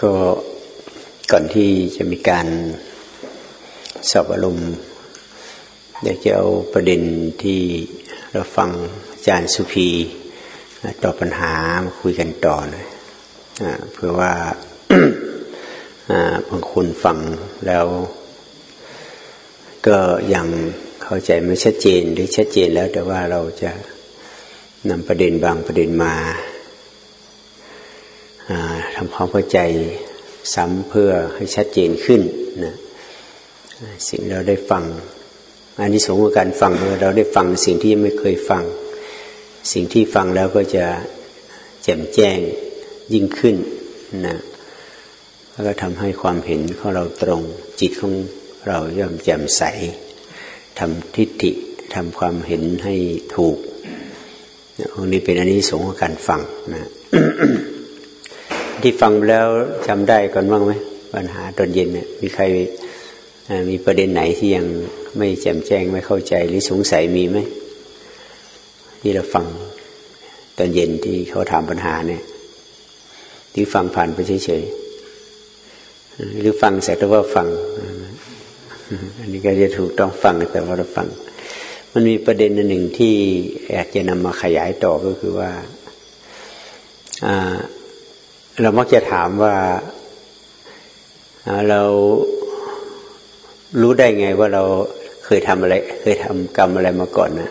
ก็ก่อนที่จะมีการสอบอารมณ์เดี๋ยวจะเอาประเด็นที่เราฟังอาจารย์สุพีตอบปัญหามาคุยกันต่อนะเพื่อว่าบางคนฟังแล้ว ก็ยังเข้าใจไม่ชัดเจนหรือชัดเจนแล้วแต่ว่าเราจะนำประเด็นบางประเด็นมา ทำความเข้าใจซ้ำเพื่อให้ชัดเจนขึ้นนะสิ่งเราได้ฟังอันนี้สงของการฟังเราได้ฟังสิ่งที่ยังไม่เคยฟัง สิ่งที่ฟังแล้วก็จะแจ่มแจ้งยิ่งขึ้นนะแล้วก็ทำให้ความเห็นของเราตรง จิตของเราย่อมแจ่มใสทำทิฏฐิทำความเห็นให้ถูกอันนี้เป็นอันนี้สงของการฟังนะ ที่ฟังแล้วจำได้ก่อนบ้างไหมปัญหาตอนเย็นเนี่ยมีใครมีประเด็นไหนที่ยังไม่แจ่มแจ้งไม่เข้าใจหรือสงสัยมีไหมที่เราฟังตอนเย็นที่เขาถามปัญหาเนี่ยที่ฟังผ่านไปเฉยๆหรือฟังแต่ว่าฟัง อันนี้ก็จะถูกต้องฟังแต่ว่าเราฟัง มันมีประเด็นหนึ่งที่อยากจะนำมาขยายต่อก็คือว่า เรามักจะถามว่าเรารู้ได้ไงว่าเราเคยทำอะไร เคยทำกรรมอะไรมาก่อนนะ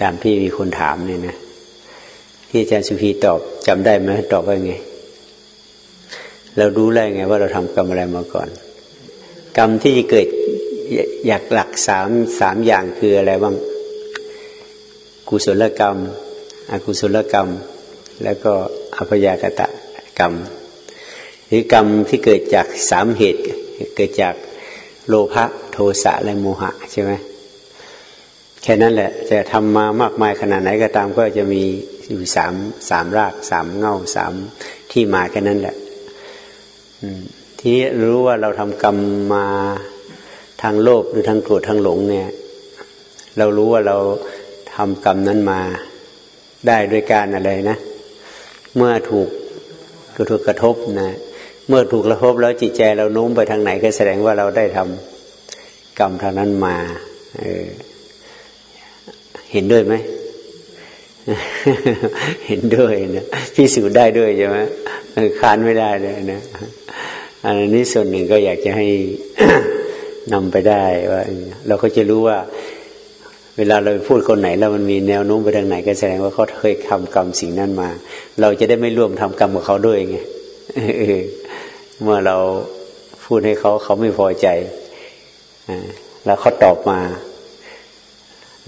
ตามที่มีคนถามเนี่ยนะที่อาจารย์สุภีตอบจำได้ไหมตอบว่าไง เรารู้ได้ไงว่าเราทำกรรมอะไรมาก่อน กรรมที่เกิดอยากหลักสามสามอย่างคืออะไรบ้างกุศลกรรม อกุศลกรรม แล้วก็อภยากตะ กรรม หรือกรรมที่เกิดจากสามเหตุ เกิดจากโลภะโทสะและโมหะใช่ไหมแค่นั้นแหละจะทำมามากมายขนาดไหนก็ตามก็จะมีอยู่สามสามรากสามเงาสามที่มาแค่นั้นแหละทีนี้รู้ว่าเราทำกรรมมาทางโลภหรือทางโกรธทางหลงเนี่ย เรารู้ว่าเราทำกรรมนั้นมาได้ด้วยการอะไรนะ เมื่อถูก ถูกกระทบนะเมื่อถูกกระทบแล้วจิตใจเราโน้มไปทางไหนก็แสดงว่าเราได้ทำกรรมทางนั้นมาเเห็นด้วยไหมเห็นด้วยนะพิสูจน์ได้ด้วยใช่ไหมค้านไม่ได้เลยนะอันนี้ส่วนหนึ่งก็อยากจะให้นำไปได้ว่าเราก็จะรู้ว่า เวลาเราพูดคนไหนแล้วมันมีแนวโน้มไปทางไหนก็แสดงว่าเขาเคยทำกรรมสิ่งนั้นมา เราจะได้ไม่ร่วมทำกรรมกับเขาด้วยไงเมื่อเราพูดให้เขาเขาไม่พอใจแล้วเขาตอบมา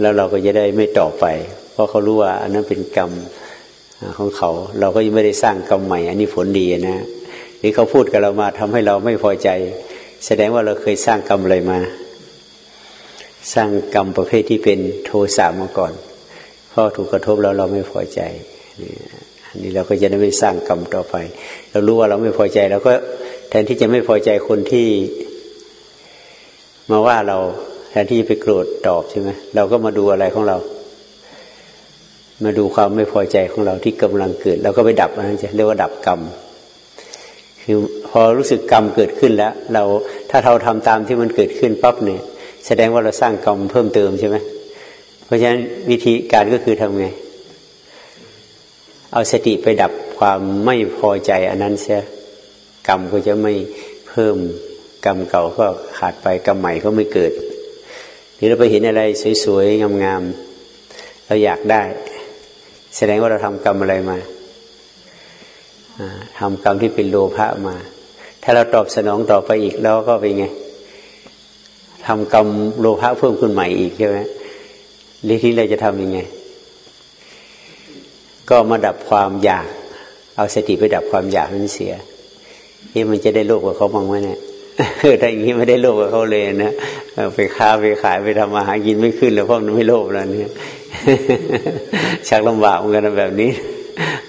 แล้วเราก็จะได้ไม่ตอบไป เพราะเขารู้ว่า อันนั้นเป็นกรรมของเขา เราก็ยังไม่ได้สร้างกรรมใหม่ อันนี้ผลดีนะนี่เขาพูดกับเรามาทำให้เราไม่พอใจ แสดงว่าเราเคยสร้างกรรมอะไรมา สร้างกรรมประเภทที่เป็นโทสะมาก่อนพอถูกกระทบแล้วเราไม่พอใจอันนี้เราก็จะได้ไม่สร้างกรรมต่อไป เรารู้ว่าเราไม่พอใจเราก็แทนที่จะไม่พอใจคนที่มาว่าเราแทนที่จะไปโกรธตอบใช่ไหมเราก็มาดูอะไรของเรา มาดูความไม่พอใจของเราที่กำลังเกิดเราก็ไปดับมันจะเรียกว่าดับกรรม คือพอรู้สึกกรรมเกิดขึ้นแล้ว เราถ้าเราทำตามที่มันเกิดขึ้นปั๊บเนี่ย แสดงว่าเราสร้างกรรมเพิ่มเติมใช่ไหมเพราะฉะนั้นวิธีการก็คือทำไง เอาสติไปดับความไม่พอใจอันนั้นเสียกรรมก็จะไม่เพิ่มกรรมเก่าก็ขาดไปกรรมใหม่ก็ไม่เกิดหรือเราไปเห็นอะไรสวยๆงามๆเราอยากได้ แสดงว่าเราทำกรรมอะไรมาทำกรรมที่เป็นโลภะมา ถ้าเราตอบสนองต่อไปอีกแล้วก็เป็นไง ทำกรรมโลภะเพิ่มขึ้นใหม่อีกใช่ไหมหรือที่เราจะทำยังไง ก็มาดับความอยาก เอาสติไปดับความอยากนั้นเสียนี่มันจะได้โลภกับเขาบ้างไหมเนี่ยถ้าอย่างนี้ไม่ได้โลภกับเขาเลยนะไปค้าไปขายไปทำมาหากินไม่ขึ้นเลยเพราะมันไม่โลภแล้วเนี่ยชักลำบากเหมือนกันแบบนี้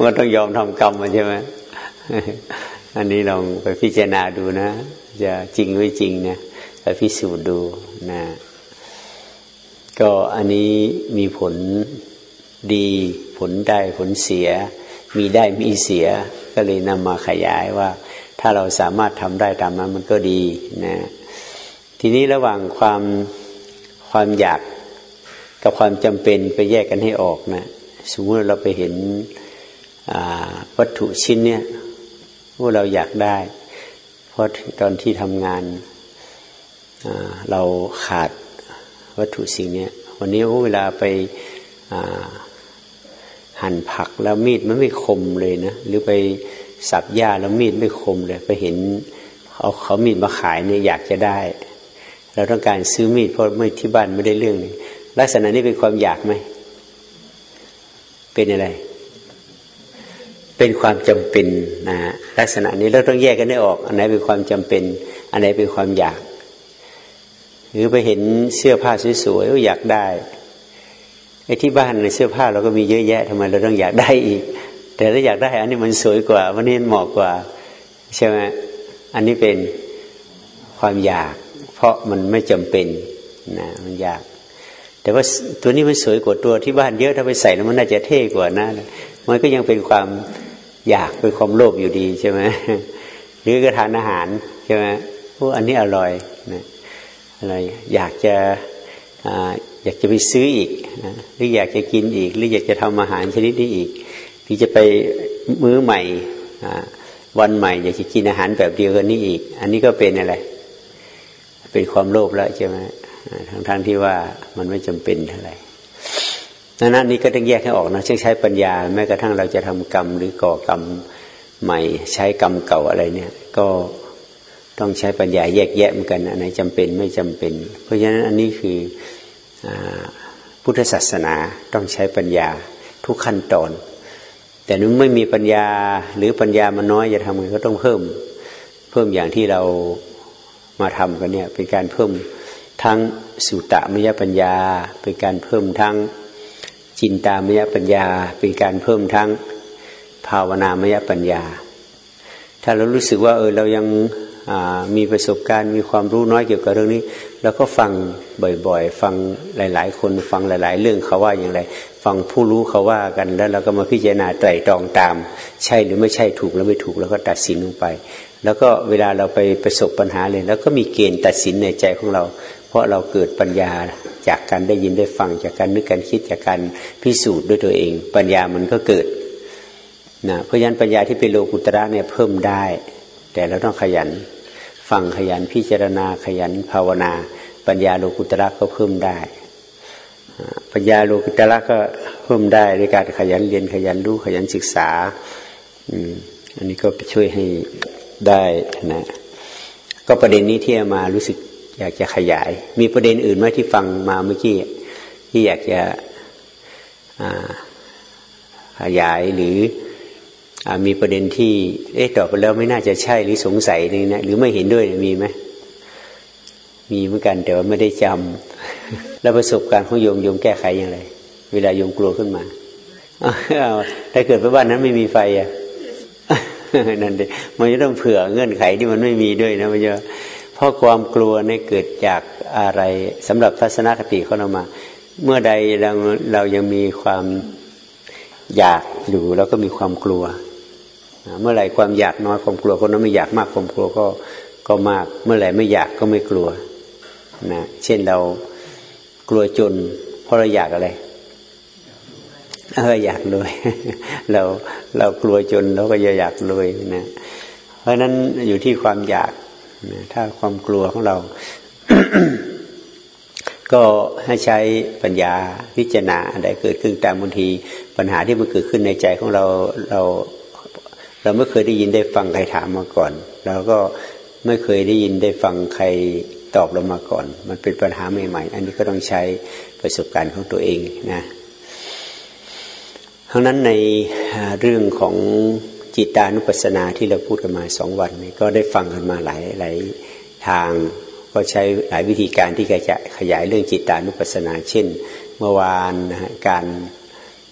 มันต้องยอมทำกรรมมันใช่ไหมอันนี้ลองไปพิจารณาดูนะ จะจริงไม่จริงนะไป พิสูจน์ดูนะก็อันนี้มีผลดี ผลได้ผลเสีย มีได้มีเสีย ก็เลยนำมาขยายว่า ถ้าเราสามารถทำได้ตามนั้นมันก็ดีนะทีนี้ระหว่างความความอยากกับความจำเป็นไปแยกกันให้ออกนะสมมติเราไปเห็นวัตถุชิ้นเนี้ยว่าเราอยากได้ เพราะตอนที่ทำงาน เราขาดวัตถุสิ่งนี้วันนี้เวลาไปหั่นผักแล้วมีดมันไม่คมเลยนะ หรือไปสับหญ้าแล้วมีดไม่คมเลย ไปเห็นเขาเขามีดมาขายเนี่ยอยากจะได้ เราต้องการซื้อมีดเพราะไม่ที่บ้านไม่ได้เรื่องเลยลักษณะนี้เป็นความอยากไหม เป็นอะไร เป็นความจำเป็นนะลักษณะนี้เราต้องแยกกันได้ออก อันไหนเป็นความจำเป็น อันไหนเป็นความอยาก รือไปเห็นเสื้อผ้าสวยๆอยากได้ไอ้ที่บ้านในเสื้อผ้าเราก็มีเยอะแยะทำไมเราต้องอยากได้อีก แต่ถ้าอยากได้อันนี้มันสวยกว่าวันนี้เหมาะกว่าใช่ไหมอันนี้เป็นความอยาก เพราะมันไม่จำเป็นนะมันอยาก แต่ว่าตัวนี้มันสวยกว่าตัวที่บ้านเยอะถ้าไปใส่แล้วมันน่าจะเท่กว่านะมันก็ยังเป็นความอยากเป็นความโลภอยู่ดีใช่ไหมหรือกระทานอาหารใช่ไหมโอ้อันนี้อร่อยนะ อะไรอยากจะอยากจะไปซื้ออีกนะหรืออยากจะกินอีก หรืออยากจะทำอาหารชนิดนี้อีกหรือจะไปมื้อใหม่วันใหม่ อยากจะกินอาหารแบบเดียวกันนี้อีก อันนี้ก็เป็นอะไร เป็นความโลภแล้วใช่ไหมทั้งๆทที่ว่ามันไม่จำเป็นเท่าไหร่นั้นนี้ก็ต้องแยกให้ออกนะเช่นใช้ปัญญา แม้กระทั่งเราจะทำกรรมหรือก่อกรรมใหม่ ใช้กรรมเก่าอะไรเนี่ย ก็ ต้องใช้ปัญญาแยกแยะเหมือนกันอันไหนจำเป็นไม่จำเป็น เพราะฉะนั้นอันนี้คือพุทธศาสนาต้องใช้ปัญญาทุกขั้นตอน แต่นึกไม่มีปัญญาหรือปัญญามันน้อยจะทำไงก็ต้องเพิ่ม เพิ่มอย่างที่เรามาทำกันเนี่ยเป็นการเพิ่มทั้งสุตตมยปัญญา เป็นการเพิ่มทั้งจินตามยปัญญา เป็นการเพิ่มทั้งภาวนามยปัญญา ถ้าเรารู้สึกว่าเออเรายัง มีประสบการณ์มีความรู้น้อยเกี่ยวกับเรื่องนี้เราก็ฟังบ่อยๆ ฟังหลาย ๆ คนฟังหลาย ๆ เรื่องเขาว่าอย่างไร ฟังผู้รู้เขาว่ากันแล้วเราก็มาพิจารณาไตรตรองตาม ใช่หรือไม่ใช่ถูกหรือไม่ถูกแล้วก็ตัดสินลงไป แล้วก็เวลาเราไปประสบปัญหาเลยแล้วก็มีเกณฑ์ตัดสินในใจของเรา เพราะเราเกิดปัญญาจากการได้ยินได้ฟังจากการนึกการคิดจากการพิสูจน์ด้วยตัวเอง ปัญญามันก็เกิดนะเพราะฉะนั้นปัญญาที่เป็นโลกุตระเนี่ยเพิ่มได้ แต่เราต้องขยัน ฟังขยันพิจารณาขยันภาวนา ปัญญาโลกุตระก็เพิ่มได้ปัญญาโลกุตระก็เพิ่มได้ในการขยันเรียนขยันรู้ขยันศึกษาอันนี้ก็ช่วยให้ได้นะก็ประเด็นนี้ที่มารู้สึกอยากจะขยาย มีประเด็นอื่นไหมที่ฟังมาเมื่อกี้ที่อยากจะขยายหรือ มีประเด็นที่ เอ๊ะตอบไปแล้วไม่น่าจะใช่หรือสงสัยนี่นะหรือไม่เห็นด้วยมีไหมมีเหมือนกันแต่ว่าไม่ได้จำแล้วประสบการณ์ของโยมโยมแก้ไขอย่างไร เวลาโยมกลัวขึ้นมาถ้าเกิดไปบ้านนั้นไม่มีไฟอะนั่นเองมันจะต้องเผื่อเงื่อนไขที่มันไม่มีด้วยนะมันจะเพราะความกลัวเนี่ยเกิดจากอะไรสำหรับทัศนคติเขาเรามา เมื่อใดเราเรายังมีความอยากอยู่แล้วก็มีความกลัว เมื่อไหร่ความอยากน้อยความกลัวก็น้อยไม่อยากมากความกลัวก็ก็มาก เมื่อไหร่ไม่อยากก็ไม่กลัวนะเช่นเรากลัวจน เพราะเราอยากอะไรเอออยากรวยเราเรากลัวจนเราก็จะอยากรวยนะเพราะนั้นอยู่ที่ความอยากนะถ้าความกลัวของเรา ก็ให้ใช้ปัญญาพิจารณาอะไรเกิดขึ้นตามบางทีปัญหาที่มันเกิดขึ้นในใจของเราเรา เราไม่เคยได้ยินได้ฟังใครถามมาก่อนเราก็ไม่เคยได้ยินได้ฟังใครตอบเรามาก่อน มันเป็นปัญหาใหม่ ๆ อันนี้ก็ต้องใช้ประสบการณ์ของตัวเองนะทั้งนั้นในเรื่องของจิตานุปัสสนาที่เราพูดกันมาสองวันนี้ก็ได้ฟังกันมาหลายหลายทาง ก็ใช้หลายวิธีการที่จะขยายเรื่องจิตานุปัสสนา เช่น เมื่อวานการ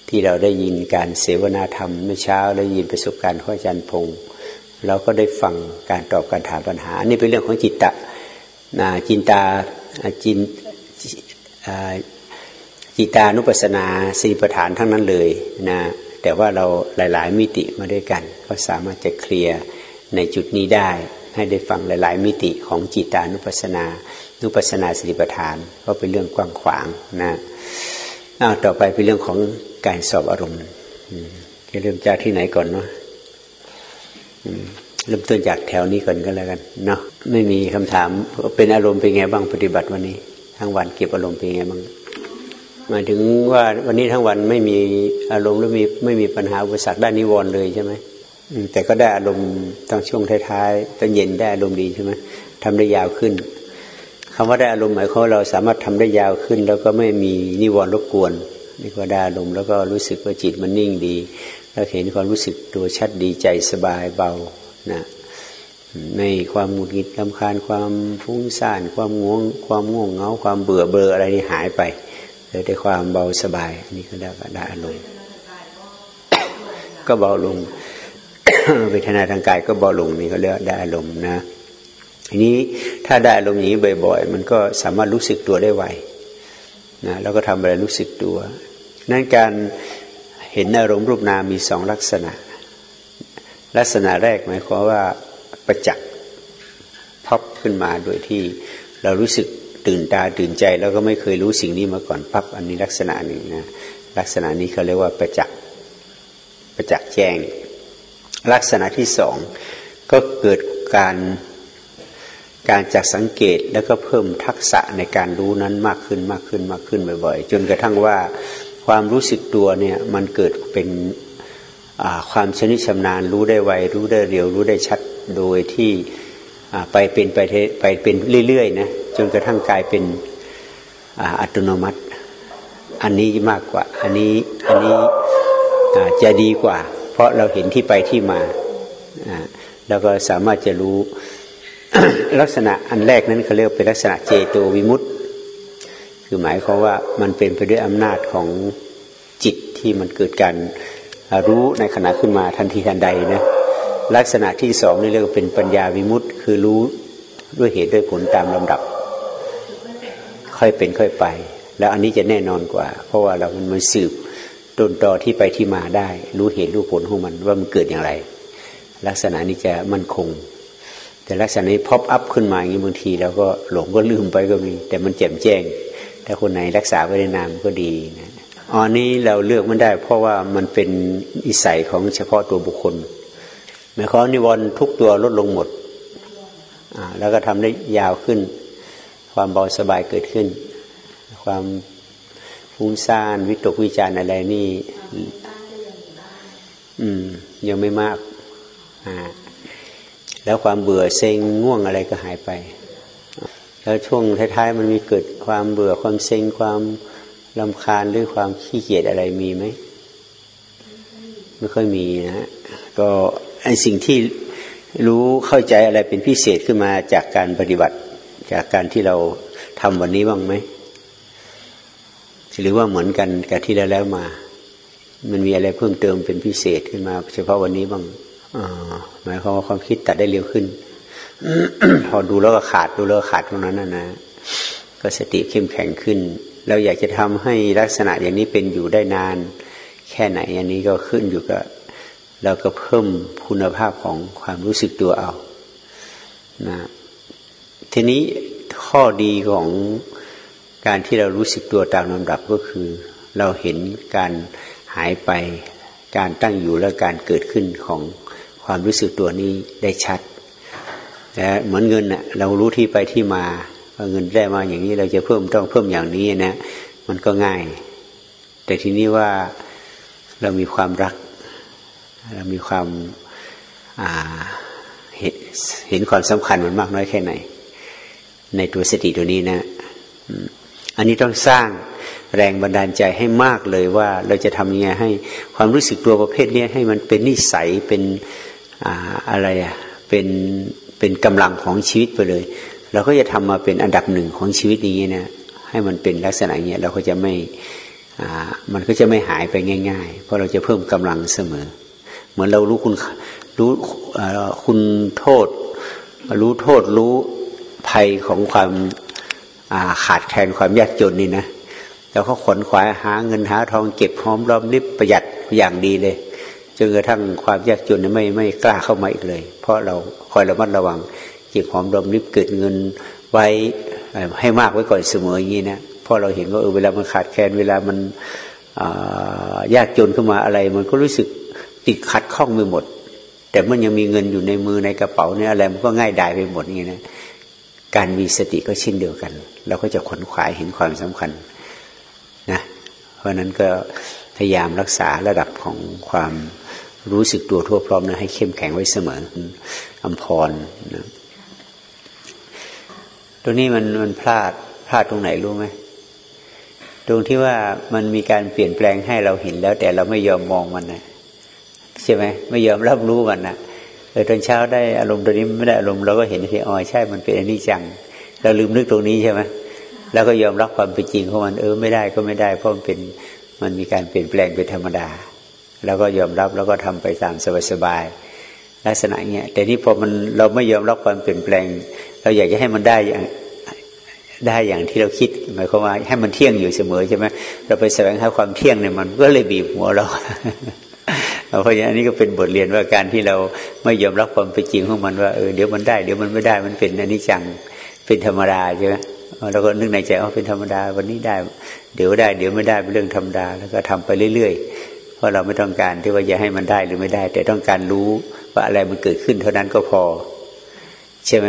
ที่เราได้ยินการเสวนาธรรมเมื่อเช้าได้ยินประสบการณ์ขออาจารย์พงศ์เราก็ได้ฟังการตอบการถามปัญหาอันนี้เป็นเรื่องของจิตตะจินตาจินจิตานุปัสสนาสีประฐานทั้งนั้นเลยนะแต่ว่าเราหลาย ๆ มิติมาด้วยกัน ก็สามารถจะเคลียร์ในจุดนี้ได้ ให้ได้ฟังหลาย ๆ มิติของจิตานุปัสสนา นุปัสสนาสติปัฏฐานก็เป็นเรื่องกว้างขวางนะเอาต่อไปเป็นเรื่องของ การสอบอารมณ์จะเริ่มจากที่ไหนก่อนเนาะเริ่มต้นจากแถวนี้ก่อนก็แล้วกันเนาะไม่มีคำถามเป็นอารมณ์เป็นไงบ้างปฏิบัติวันนี้ทั้งวันเก็บอารมณ์เป็นไงบ้างหมายถึงว่าวันนี้ทั้งวันไม่มีอารมณ์หรือมีไม่มีปัญหาอุปสรรคด้านนิวรณ์เลยใช่ไหมแต่ก็ได้อารมณ์ตอนช่วงท้ายๆตอนเย็นได้อารมณ์ดีใช่ไหมทำได้ยาวขึ้นคำว่าได้อารมณ์หมายความว่าเราสามารถทำได้ยาวขึ้น แล้วก็ไม่มีนิวรณ์รบกวน นี่ก็ได้อารมณ์แล้วก็รู้สึกว่าจิตมันนิ่งดีแล้วเห็นความรู้สึกตัวชัดดีใจสบายเบานะในความหงุดหงิดลำคาญความฟุ้งซ่านความง่วง ความง่วงเงาความเบื่อเบลออะไรนี่หายไปเลยได้ความเบาสบายอันี่ก็ได้ได้อารมณ์ก็เบาลงเวทนาทางกายก็เบาลงนี่เขาเรียกได้อารมณ์นะทีนี้ถ้าได้อารมณ์นี้บ่อย ๆ มันก็สามารถรู้สึกตัวได้ไว นะแล้วก็ทำอะไรรู้สึกตัว นั่นการเห็นอารมณ์รูปนามมีสองลักษณะ ลักษณะแรกหมายความว่าประจักษ์พับขึ้นมาโดยที่เรารู้สึกตื่นตาตื่นใจ แล้วก็ไม่เคยรู้สิ่งนี้มาก่อนปั๊บอันนี้ลักษณะหนึ่งนะลักษณะนี้เขาเรียกว่าประจักษ์ประจักษ์แจ้ง ลักษณะที่สองก็เกิดการ การจักสังเกตแล้วก็เพิ่มทักษะในการรู้นั้นมากขึ้นมากขึ้นมากขึ้นบ่อยๆ จนกระทั่งว่าความรู้สึกตัวเนี่ยมันเกิดเป็นความชนิดชำนาญรู้ได้ไวรู้ได้เร็วรู้ได้ชัดโดยที่ไปเป็นไปไปเป็นเรื่อยๆนะจนกระทั่งกลายเป็นอัตโนมัติ อันนี้มากกว่า อันนี้อันนี้จะดีกว่า เพราะเราเห็นที่ไปที่มาแล้วก็สามารถจะรู้ ลักษณะอันแรกนั้นเขาเรียกเป็นลักษณะเจโตวิมุตต์คือหมายความว่ามันเป็นไปด้วยอำนาจของจิตที่มันเกิดการรู้ในขณะขึ้นมาทันทีทันใดนะลักษณะที่สองนี่เรียกว่าเป็นปัญญาวิมุตต์คือรู้ด้วยเหตุด้วยผลตามลำดับ ค่อยเป็นค่อยไป แล้วอันนี้จะแน่นอนกว่า เพราะว่าเรามันมันสืบต้นตอที่ไปที่มาได้ รู้เหตุรู้ผลของมันว่ามันเกิดอย่างไร ลักษณะนี้จะมั่นคง แต่ลักษณะนี้พอบอัพขึ้นมาอย่างนี้บางทีเราก็หลงก็ลืมไปก็มี แต่มันแจ่มแจ้ง ถ้าคนไหนรักษาไว้ในนามก็ดีนะอันนี้เราเลือกไมันได้ เพราะว่ามันเป็นอิสัยของเฉพาะตัวบุคคลหมายความนิวรณ์ทุกตัวลดลงหมดแล้วก็ทำได้ยาวขึ้น ความเบาสบายเกิดขึ้น ความฟุ้งซ่านวิตกวิจารอะไรนี่ อืม ยังไม่มาก อ่า แล้วความเบื่อเซ็งง่วงอะไรก็หายไป แล้วช่วงท้ายๆมันมีเกิดความเบื่อความเซ็งความลำคาญหรือความขี้เกียจอะไรมีไหมไม่ค่อยมีนะก็ไอสิ่งที่รู้เข้าใจอะไรเป็นพิเศษขึ้นมาจากการปฏิบัติ จากการที่เราทำวันนี้บ้างไหมหรือว่าเหมือนกันกับที่แล้วมา มันมีอะไรเพิ่มเติมเป็นพิเศษขึ้นมา เฉพาะวันนี้บ้าง หมายความว่าความคิดตัดได้เร็วขึ้น พอดูแล้วก็ขาดดูแล้วขาดตรงนั้นนะนะก็สติเข้มแข็งขึ้น เราอยากจะทำให้ลักษณะอย่างนี้เป็นอยู่ได้นาน แค่ไหนอันนี้ก็ขึ้นอยู่กับเราก็เพิ่มคุณภาพของความรู้สึกตัวเอานะทีนี้ข้อดีของการที่เรารู้สึกตัวตามลำดับก็คือ เราเห็นการหายไปการตั้งอยู่และการเกิดขึ้นของ ความรู้สึกตัวนี้ได้ชัดแต่เหมือนเงินนะเรารู้ที่ไปที่มาว่าเงินได้มาอย่างนี้เราจะเพิ่มต้องเพิ่มอย่างนี้นะ มันก็ง่าย แต่ทีนี้ว่าเรามีความรัก เรามีความเห็นเห็นความสำคัญมันมากน้อยแค่ไหน ในตัวสติตัวนี้นะอันนี้ต้องสร้างแรงบันดาลใจให้มากเลยว่าเราจะทำยังไงให้ความรู้สึกตัวประเภทนี้ให้มันเป็นนิสัยเป็น อะไรอะเป็นเป็นกำลังของชีวิตไปเลย เราก็จะทำมาเป็นอันดับหนึ่งของชีวิตนี้นะให้มันเป็นลักษณะเนี้ยเราก็จะไม่มันก็จะไม่หายไปง่าย ๆ เพราะเราจะเพิ่มกำลังเสมอ เหมือนเรารู้คุณรู้คุณโทษ รู้โทษรู้ภัยของความขาดแคลนความยากจนนี่นะแล้วก็ขนขวายหาเงินหาทองเก็บหอมรอมริบประหยัดอย่างดีเลย จนกระทั่งความยากจนไม่ไม่กล้าเข้ามาอีกเลย เพราะเราคอยระมัดระวังเก็บหอมรอมริบเกิดเงินไว้ให้มากไว้ก่อนเสมออย่างนี้นะเพราะเราเห็นว่าเออเวลามันขาดแคลนเวลามันยากจนขึ้นมาอะไร มันก็รู้สึกติดขัดข้องไปหมด แต่มันยังมีเงินอยู่ในมือในกระเป๋าเนี่ยอะไรมันก็ง่ายดายไปหมดอย่างนี้นะการมีสติก็เช่นเดียวกัน เราก็จะขนขวายเห็นความสำคัญนะเพราะนั้นก็พยายามรักษาระดับของความ รู้สึกตัวทั่วพร้อมนะให้เข้มแข็งไว้เสมออัมพรนะตรงนี้มันมันพลาดพลาดตรงไหนรู้ไหมตรงที่ว่ามันมีการเปลี่ยนแปลงให้เราเห็นแล้ว แต่เราไม่ยอมมองมันนะใช่ไหมไม่ยอมรับรู้มันนะเออตอนเช้าได้อารมณ์ตรงนี้ไม่ได้อารมณ์เราก็เห็นที่อ๋อใช่มันเป็นอนิจจัง เราลืมนึกตรงนี้ใช่ไหมแล้วก็ยอมรับความเป็นจริงของมันเออไม่ได้ก็ไม่ได้เพราะมันเป็นมันมีการเปลี่ยนแปลงเป็นธรรมดา แล้วก็ยอมรับแล้วก็ทำไปตามสบายๆลักษณะเงี้ยแต่นี่พอมันเราไม่ยอมรับความเปลี่ยนแปลง เราอยากจะให้มันได้อย่างได้อย่างที่เราคิดหมายความว่าให้มันเที่ยงอยู่เสมอใช่ไหมเราไปแสวงหาความเที่ยงเนี่ยมันก็เลยบีบหัวเราเพราะฉะนั้นนี่ก็เป็นบทเรียนว่าการที่เราไม่ยอมรับความเป็นจริงของมันว่าเออเดี๋ยวมันได้เดี๋ยวมันไม่ได้มันเป็นอนิจจังเป็นธรรมดาใช่ไหมเราก็นึกในใจว่าเป็นธรรมดา วันนี้ได้ เดี๋ยวได้ เดี๋ยวไม่ได้เป็นเรื่องธรรมดา แล้วก็ทำไปเรื่อยๆ เพราะเราไม่ต้องการที่ว่าจะให้มันได้หรือไม่ได้ แต่ต้องการรู้ว่าอะไรมันเกิดขึ้น เท่านั้นก็พอ ใช่ไหม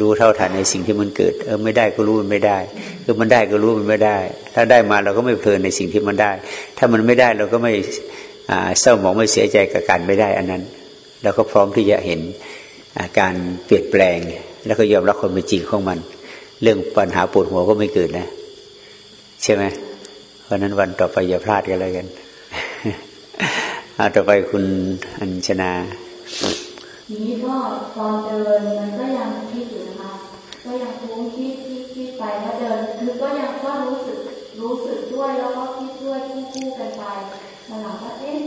รู้เท่าทันในสิ่งที่มันเกิด เออไม่ได้ก็รู้มันไม่ได้คือมันได้ก็รู้มันไม่ได้ ถ้าได้มาเราก็ไม่เพลินในสิ่งที่มันได้ ถ้ามันไม่ได้เราก็ไม่เศร้าหมองไม่เสียใจกับการไม่ได้อันนั้นเราก็พร้อมที่จะเห็นาการเปลี่ยนแปลง แล้วก็ยอมรับความเป็นจริงของมัน เรื่องปัญหาปวดหัวก็ไม่เกิดนะ ใช่ไหมเพราะนั้นวันต่อไปอย่าพลาดกันเลยกัน เอาต่อไปคุณอัญชนาทีนี้ก็ตอนเดินมันก็ยังคิดอยู่นะคะก็ยังคุ้งคิดคิดคิดไปแล้วเดิน คือก็ยังก็รู้สึกรู้สึกด้วยแล้วก็คิดด้วยคู่คู่กันไปมาหลังก็เอ๊ะ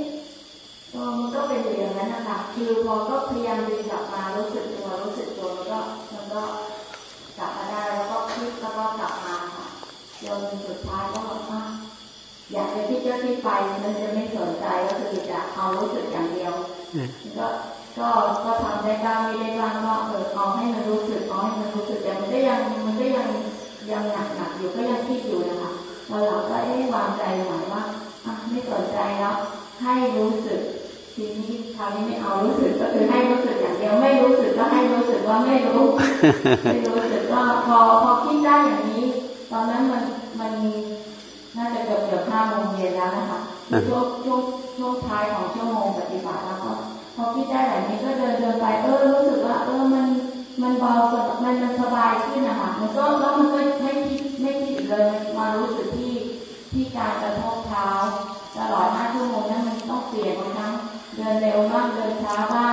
มันก็เป็นอย่างนั้นนะคะคือพอก็พยายามดึงกลับมารู้สึกตัวรู้สึกตัวแล้วก็มันก็กลับมาได้แล้วก็คิดแล้วก็กลับมาค่ะจนสุดท้ายก็ อยากจะคิดเจ้าที่ไปมันจะไม่สนใจก็คือจะเอารู้สึกอย่างเดียวก็ก็ก็ทำได้บ้างไม่ได้บ้างก็เออเอาให้มันรู้สึกเอาให้มันรู้สึกแต่มันก็ยังมันก็ยังยังหนักหนักอยู่ก็ยังคิดอยู่นะคะพอเราก็ได้วางใจหมายว่าอะไม่สนใจแล้วให้รู้สึกทีนี้คราวนี้ไม่เอารู้สึกก็คือให้รู้สึกอย่างเดียวไม่รู้สึกก็ให้รู้สึกว่าไม่รู้ไม่รู้สึกก็พอพอคิดได้อย่างนี้ ตอนนั้นมันมัน น่าจะเกือบเกือบห้าโมงเย็นแล้วนะคะช่วงช่วงช่วงท้ายของชั่วโมงปฏิบัติแล้วก็พอคิดได้แบบนี้ก็เดินเดินไปเออรู้สึกว่า เออมันมันเบามันมันสบายขึ้นนะคะมันก็แล้วมันก็ไม่คิดไม่คิดเลยมารู้สึกที่ที่การกระทบเท้าตลอดห้าชั่วโมงนั้นมันต้องเปลี่ยนบางครั้งเดินเร็วบ้างเดินช้าบ้าง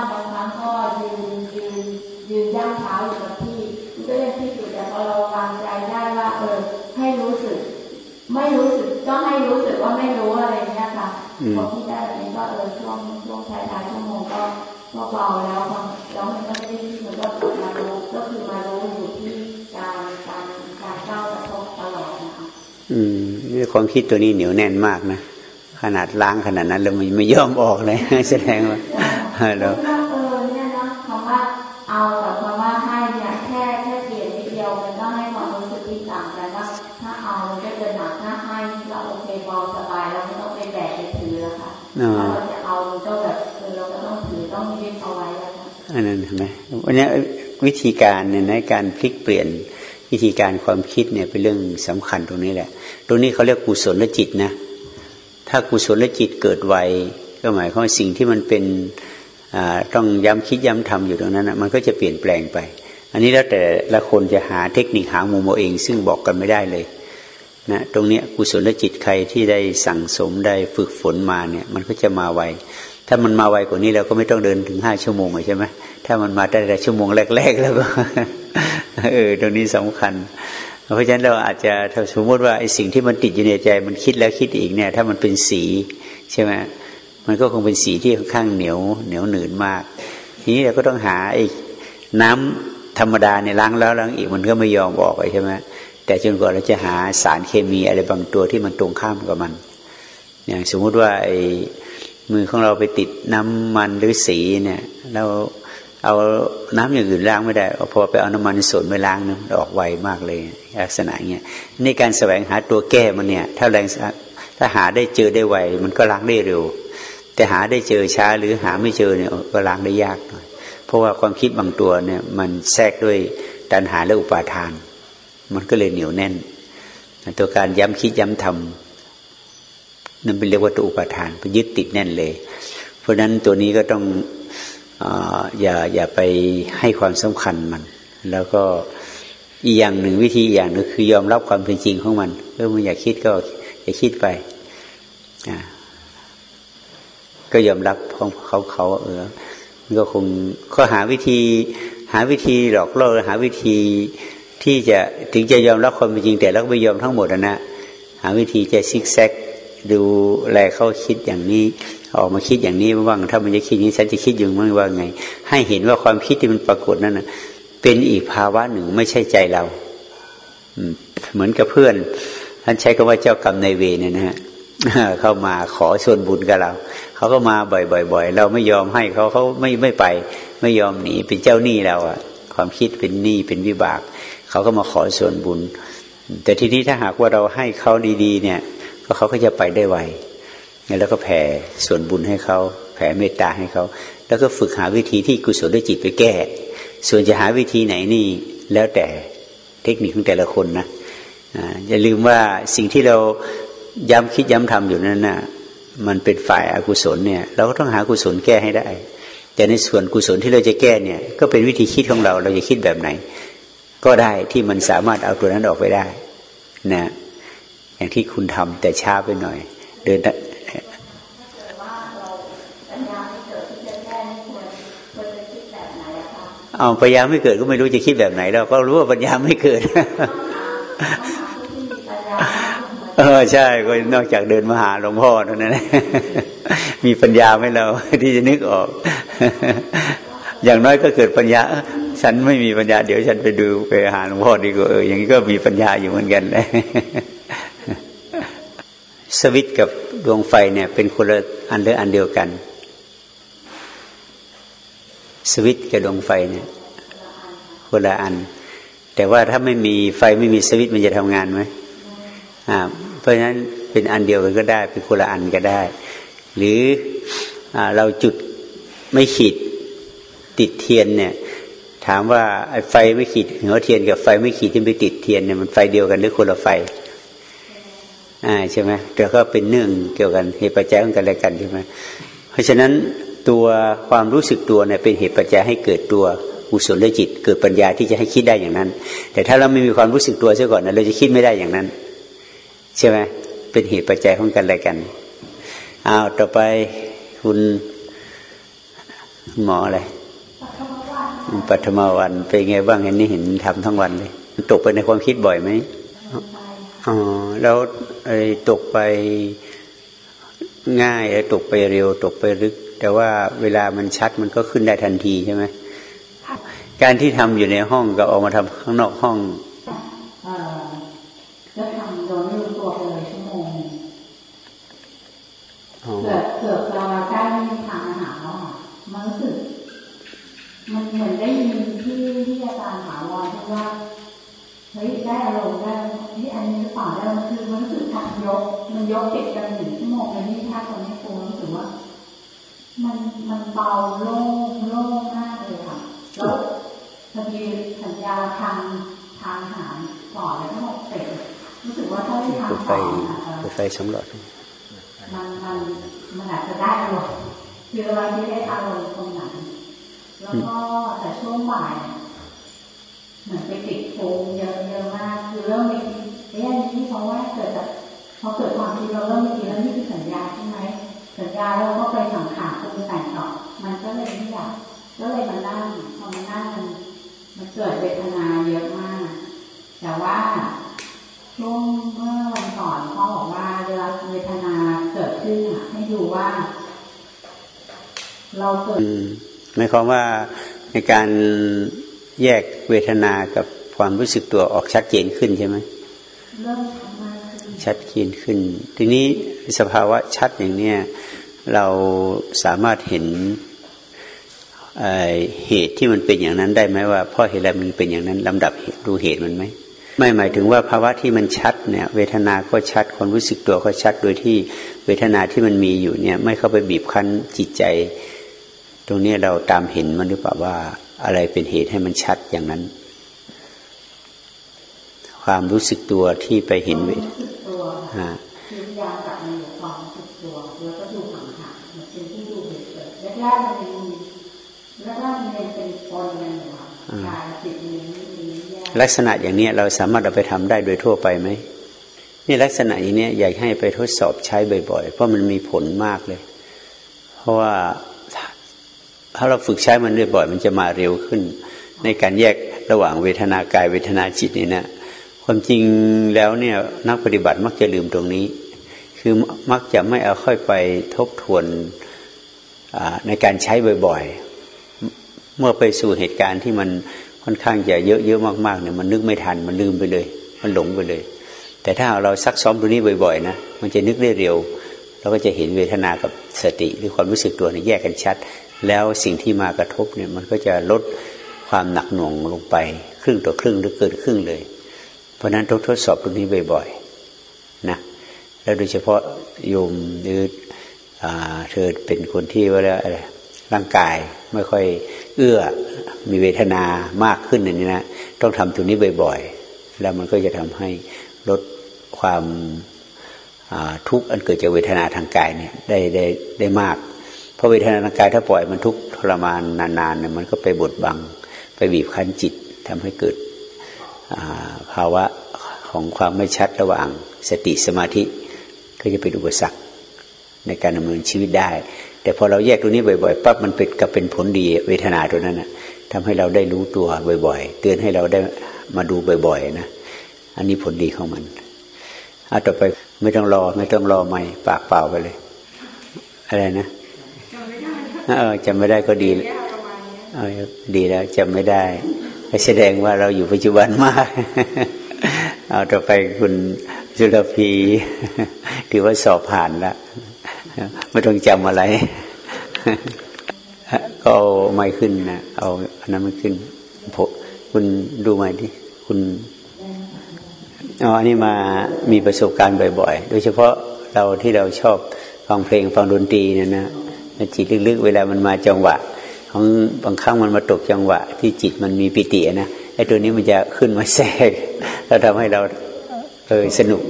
ช่วงช่วงท้ายๆชั่วโมงก็ก็เบาแล้วแล้วมันก็ไม่ได้ที่มันก็มารู้ก็คือมารู้อยู่ที่การการการก้าวกระทบตลอดนะคะอืมนี่ความคิดตัวนี้เหนียวแน่นมากนะขนาดล้างขนาดนั้นแล้วมันไม่ยอมออกเลยแสดงว่าแล้ว ไหมวันนี้วิธีการเนี่ยในการพลิกเปลี่ยนวิธีการความคิดเนี่ยเป็นเรื่องสำคัญตรงนี้แหละ ตรงนี้เขาเรียกกุศลจิตนะ ถ้ากุศลจิตเกิดไวก็หมายความว่าสิ่งที่มันเป็นต้องย้ำคิดย้ำทำอยู่ตรงนั้นนะมันก็จะเปลี่ยนแปลงไป อันนี้แล้วแต่ละคนจะหาเทคนิคหามุมเอาเอง ซึ่งบอกกันไม่ได้เลยนะตรงนี้กุศลจิตใครที่ได้สั่งสมได้ฝึกฝนมาเนี่ย มันก็จะมาไวถ้ามันมาไวกว่านี้เราก็ไม่ต้องเดินถึงห้าชั่วโมงใช่ไหม ถ้ามันมาได้แต่ชั่วโมงแรก ๆ แล้วก็เออตรงนี้สำคัญ เพราะฉะนั้นเราอาจจะถ้าสมมติว่าไอ้สิ่งที่มันติดอยู่ในใจ มันคิดแล้วคิดอีกเนี่ย ถ้ามันเป็นสีใช่ไหมมันก็คงเป็นสีที่ค่อนข้างเหนียวเหนียวหนืดมากทีนี้เราก็ต้องหาไอ้น้ำธรรมดาในล้างแล้วล้างอีกมันก็ไม่ยอมบอกใช่ไหมแต่จนกว่าเราจะหาสารเคมีอะไรบางตัวที่มันตรงข้ามกับมัน อย่างสมมุติว่าไอ้มือของเราไปติดน้ำมันหรือสีเนี่ยเรา เอาน้ำอย่างอื่นล้างไม่ได้พอไปเอาน้ำมันสนไปล้างนึงออกไวมากเลยลักษณะเงี้ยในการแสวงหาตัวแก้มันเนี่ย ถ้าแรงถ้าหาได้เจอได้ไวมันก็ล้างได้เร็ว แต่หาได้เจอช้าหรือหาไม่เจอเนี่ยก็ล้างได้ยากหน่อยเพราะว่าความคิดบางตัวเนี่ยมันแทรกด้วยตัณหาและอุปาทาน มันก็เลยเหนียวแน่น ตัวการย้ำคิดย้ำทำนั่นเป็นเรียกว่าตัวอุปาทานไปยึดติดแน่นเลย เพราะฉะนั้นตัวนี้ก็ต้อง อย่าอย่าไปให้ความสำคัญมัน แล้วก็อีกอย่างหนึ่งวิธีอย่างนึงคือยอมรับความเป็นจริงของมันเออมันอยากคิดก็อย่าคิดไปก็ยอมรับของเขาเขาเออก็คงเขาหาวิธีหาวิธีหลอกล่อหาวิธีที่จะถึงจะยอมรับความเป็นจริง แต่แล้วไม่ยอมทั้งหมดนะหาวิธีจะซิกแซกดูแลเขาคิดอย่างนี้ ออกมาคิดอย่างนี้บ้างถ้ามันจะคิดนี้ฉันจะคิดอย่างมั่งว่าไง ให้เห็นว่าความคิดที่มันปรากฏนั่นนะเป็นอีกภาวะหนึ่งไม่ใช่ใจเราเหมือนกับเพื่อน ท่านใช้คำว่าเจ้ากรรมในเวรเนี่ยนะฮะเข้ามาขอชวนบุญกับเรา เขาก็มาบ่อยๆเราไม่ยอมให้เขาเขาไม่ไม่ไป ไม่ยอมหนีเป็นเจ้าหนี้เราอะความคิดเป็นหนี้เป็นวิบาก เขาก็มาขอส่วนบุญ แต่ทีนี้ถ้าหากว่าเราให้เขาดี ๆ เนี่ย ก็เขาก็จะไปได้ไว แล้วก็แผ่ส่วนบุญให้เขาแผ่เมตตาให้เขาแล้วก็ฝึกหาวิธีที่กุศลด้วยจิตไปแก้ ส่วนจะหาวิธีไหนนี่แล้วแต่เทคนิคของแต่ละคนนะอย่าลืมว่าสิ่งที่เราย้ำคิดย้ำทำอยู่นั้นนะ่ะมันเป็นฝ่ายอากุศลเนี่ยเราก็ต้องหากุศลแก้ให้ได้ แต่ในส่วนกุศลที่เราจะแก้เนี่ย ก็เป็นวิธีคิดของเราเราจะคิดแบบไหน ก็ได้ที่มันสามารถเอาตัวนั้นออกไปได้นะอย่างที่คุณทำแต่ช้าไปหน่อย เดิน เอาปัญญาไม่เกิดก็ไม่รู้จะคิดแบบไหนเราก็รู้ว่าปัญญาไม่เกิด เออใช่ก็นอกจากเดินมาหาหลวงพ่อเท่านั้นมีปัญญาไหมเราที่จะนึกออก อย่างน้อยก็เกิดปัญญา ฉันไม่มีปัญญา เดี๋ยวฉันไปดูไปหาหลวงพ่อดีกว่าเอออย่างนี้ก็มีปัญญาอยู่เหมือนกันเลยสวิตกับดวงไฟเนี่ย เป็นคนละอันหรืออันเดียวกัน สวิตกับดวงไฟเนี่ยคนละอัน แต่ว่าถ้าไม่มีไฟไม่มีสวิตมันจะทำงานไหมอ่าเพราะฉะนั้นเป็นอันเดียวกันก็ได้ เป็นคนละอันก็ได้ หรืออเราจุดไม่ขีดติดเทียนเนี่ยถามว่าไอ้ไฟไม่ขีดหัวเทียนกับไฟไม่ขีดที่ไปติดเทียนเนี่ยมันไฟเดียวกันหรือคนละไฟอ่าใช่ไหมแต่ก็เป็นเนื่องเกี่ยวกันเหตุปัจจัยของกันและกันใช่ไหมเพราะฉะนั้น ตัวความรู้สึกตัวเนี่ยเป็นเหตุปัจจัยให้เกิดตัวอุศลจิต เกิดปัญญาที่จะให้คิดได้อย่างนั้น แต่ถ้าเราไม่มีความรู้สึกตัวซะก่อนนะเราจะคิดไม่ได้อย่างนั้น ใช่ไหมเป็นเหตุปัจจัยของกันอะไรกันเอาต่อไปคุณหมออะไรปัทมาวันเป็นไงบ้างเห็นนี่เห็นทำทั้งวันเลยตกไปในความคิดบ่อยไหมอ๋อแล้วไอ้ตกไปง่ายไอ้ตกไปเร็วตกไปลึก แต่ว่าเวลามันชัดมันก็ขึ้นได้ทันทีใช่ไหมการที่ทำอยู่ในห้องกับออกมาทำข้างนอกห้องเกิดเกิดเราใกล้ทางอาหารแล้วค่ะมันรู้สึก มันเหมือนได้ยินที่ที่อาจารย์ถาวรที่ว่าเฮ้ยได้อารมณ์ได้ที่อันนี้หรือเปล่าได้มันคือมันรู้สึกทำยก มันยกติดกันหนึ่งชั่วโมงเลยนี่ถ้าคนไม่ฟูรู้สึกว่า มันมันเบาโล่งโล่งมากเลยค่ะแล้วพอดีสัญญาทางทางอาหารก่อนแล้วก็เสร็จรู้สึกว่าถ้าได้ทำต่อไฟสำรวจมันมันมันอาจจะได้อารมณ์คือเราที่ได้อารมณ์ตรงไหนแล้วก็แต่ช่วงบ่ายเหมือนไปติดโฟมเยอะเยอะมากคือเริ่มมีเอ๊ะนี่เพราะว่าเกิดจากพอเกิดความคิดเราเริ่มมีแล้วนี่คือสัญญาใช่ไหม สัญญาเราก็ไปสังขารปรุงแต่งต่อมันก็เลยไม่อยากก็เลยมานั่งพอมานั่งมันมันเกิดเวทนาเยอะมาก แต่ว่าช่วงเมื่อวันก่อนเขาบอกว่าเวลาเวทนาเกิดขึ้นให้ดูว่า เราเกิดหมายความว่าในการแยกเวทนากับความรู้สึกตัวออกชัดเจนขึ้นใช่ไหมเริ่มชัดเจนขึ้น ทีนี้ สภาวะชัดอย่างเนี้ยเราสามารถเห็นเหตุที่มันเป็นอย่างนั้นได้ไหมว่าเพราะเหตุอะไรมันเป็นอย่างนั้นลำดับดูเหตุมันไหมไม่หมายถึงว่าภาวะที่มันชัดเนี่ย เวทนาก็ชัดความรู้สึกตัวก็ชัดโดยที่เวทนาที่มันมีอยู่เนี่ย ไม่เข้าไปบีบคั้นจิตใจ ตรงนี้เราตามเห็นมันหรือเปล่าว่าอะไรเป็นเหตุให้มันชัดอย่างนั้น ความรู้สึกตัวที่ไปเห็นเวทนา เกิดแรกๆมันเป็นแรกๆมันเป็นปนกันหรอกายจิตนี้ลักษณะอย่างนี้เราสามารถเอาไปทำได้โดยทั่วไปไหมนี่ลักษณะอย่างนี้อยากให้ไปทดสอบใช้บ่อย ๆ เพราะมันมีผลมากเลย เพราะว่าถ้าเราฝึกใช้มันบ่อยๆมันจะมาเร็วขึ้น ในการแยกระหว่างเวทนากายเวทนาจิตนี่นะความจริงแล้วเนี่ยนักปฏิบัติมักจะลืมตรงนี้ คือมักจะไม่เอาค่อยไปทบทวน ในการใช้บ่อยๆ เมื่อไปสู่เหตุการณ์ที่มันค่อนข้างจะเยอะๆมากๆเนี่ยมันนึกไม่ทันมันลืมไปเลย มันหลงไปเลย แต่ถ้าเราซักซ้อมตรงนี้บ่อยๆนะมันจะนึกได้เร็วเราก็จะเห็นเวทนากับสติหรือความรู้สึกตัวเนี่ยแยกกันชัด แล้วสิ่งที่มากระทบเนี่ยมันก็จะลดความหนักหน่วงลงไป ครึ่งต่อครึ่งหรือเกินครึ่งเลย เพราะนั้นทดสอบตรงนี้บ่อยๆนะแล้วโดยเฉพาะโยมหรือ เธอเป็นคนที่ว่าอะไรร่างกายไม่ค่อยเอื้อมีเวทนามากขึ้นอย่างนี้นะต้องทำตรงนี้บ่อย ๆ แล้วมันก็จะทำให้ลดความทุกข์อันเกิดจากเวทนาทางกายเนี่ยได้ได้ได้มาก เพราะเวทนาทางกายถ้าปล่อยมันทุกข์ทรมานนานๆเนี่ยมันก็ไปบดบัง ไปบีบคั้นจิตทำให้เกิดภาวะของความไม่ชัดระหว่างสติสมาธิก็จะเป็นอุปสรรค ในการดำเนินชีวิตได้ แต่พอเราแยกตรงนี้บ่อยๆปั๊บมันเป็นกับเป็นผลดีเวทนาตัวนั้นนะทำให้เราได้รู้ตัวบ่อยๆ เตือนให้เราได้มาดูบ่อยๆนะอันนี้ผลดีของมันเอาต่อไปไม่ต้องรอ ไม่ต้องรอใหม่ปากเปล่าไปเลย อะไรนะเออจำไม่ได้ก็ดีเออดีแล้วจำไม่ได้แสดงว่าเราอยู่ปัจจุบันมาก เอาต่อไปคุณจุลพีถือว่าสอบผ่านแล้ว ไม่ต้องจำอะไร ก็เอาไม่ขึ้นนะเอาอันนั้นไม่ขึ้นคุณดูใหม่ดิคุณอ๋ออันนี้มามีประสบการณ์บ่อย ๆ โดยเฉพาะเราที่เราชอบฟังเพลงฟังดนตรีเนี่ยนะจิตลึกๆ เวลามันมาจังหวะ ของบางครั้งมันมาตกจังหวะ ที่จิตมันมีปิตินะไอ้ตัวนี้มันจะขึ้นมาแทรกแล้วทำให้เราเออสนุก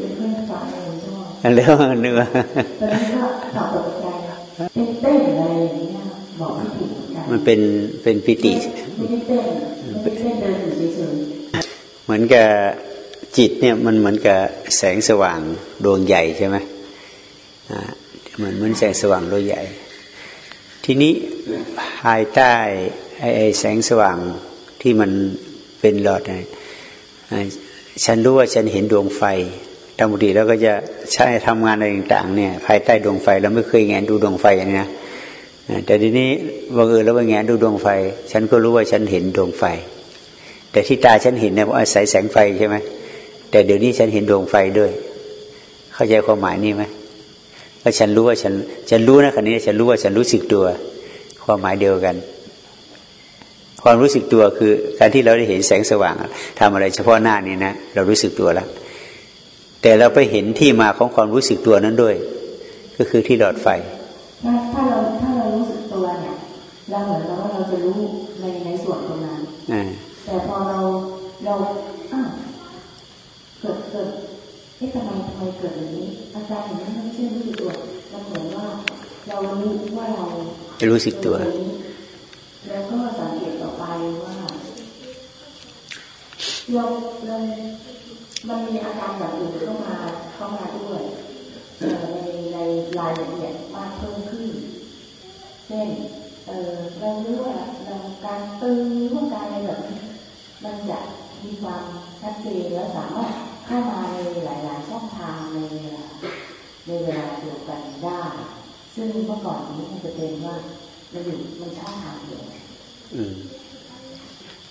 แล้วเนื้อมันเป็นเป็นปิติเหมือนกับจิตเนี่ยมันเหมือนกับแสงสว่างดวงใหญ่ใช่ไหมอ่าเหมือนเหมือนแสงสว่างดวงใหญ่ ทีนี้ภายใต้ไอ้แสงสว่างที่มันเป็นหลอดฉันรู้ว่าฉันเห็นดวงไฟ ธรรมดีแล้วก็จะใช้ทำงานอะไรต่างๆเนี่ย ภายใต้ดวงไฟเราไม่เคยแงนดูดวงไฟอย่างนี้นะแต่ทีนี้บังเอิญแล้วไปแงนดูดวงไฟ ฉันก็รู้ว่าฉันเห็นดวงไฟ แต่ที่ตาฉันเห็นเนี่ยเพราะอาศัยแสงไฟใช่ไหมแต่เดี๋ยวนี้ฉันเห็นดวงไฟด้วย เข้าใจความหมายนี่ไหมก็ฉันรู้ว่าฉันฉันรู้นะคันนี้ฉันรู้ว่าฉันรู้สึกตัว ความหมายเดียวกัน ความรู้สึกตัวคือ การที่เราได้เห็นแสงสว่างทำอะไรเฉพาะหน้านี้นะเรารู้สึกตัวแล้ว แต่เราไปเห็นที่มาของความรู้สึกตัวนั้นด้วย ก็คือที่หลอดไฟ ถ้าเราถ้าเรารู้สึกตัวเนี่ยเราเหมือนกับว่าเราจะรู้ในในส่วนตรงนั้นแต่พอเราเราเกิดเกิดเอ๊ะทำไมทำไมเกิดอย่างนี้ อาจารย์อย่างนี้ไม่ใช่รู้สึกตัวมันเหมือนว่าเรารู้ว่าเรารู้สึกตัว แล้วก็สังเกตต่อไปว่าเราเรา มันมีอาการแบบอื่นเข้ามาเข้ามาด้วยในในรายละเอียดมากเพิ่มขึ้น เช่นเรารู้ว่าเราการตึงร่วงการอะไรแบบมันจะมีความชัดเจนและสามารถเข้ามาในหลาย ๆ ช่องทางในเวลาในเวลาเดียวกันได้ ซึ่งเมื่อก่อนนี้มันจะเป็นว่ามันอยู่มันช่องทางเดียว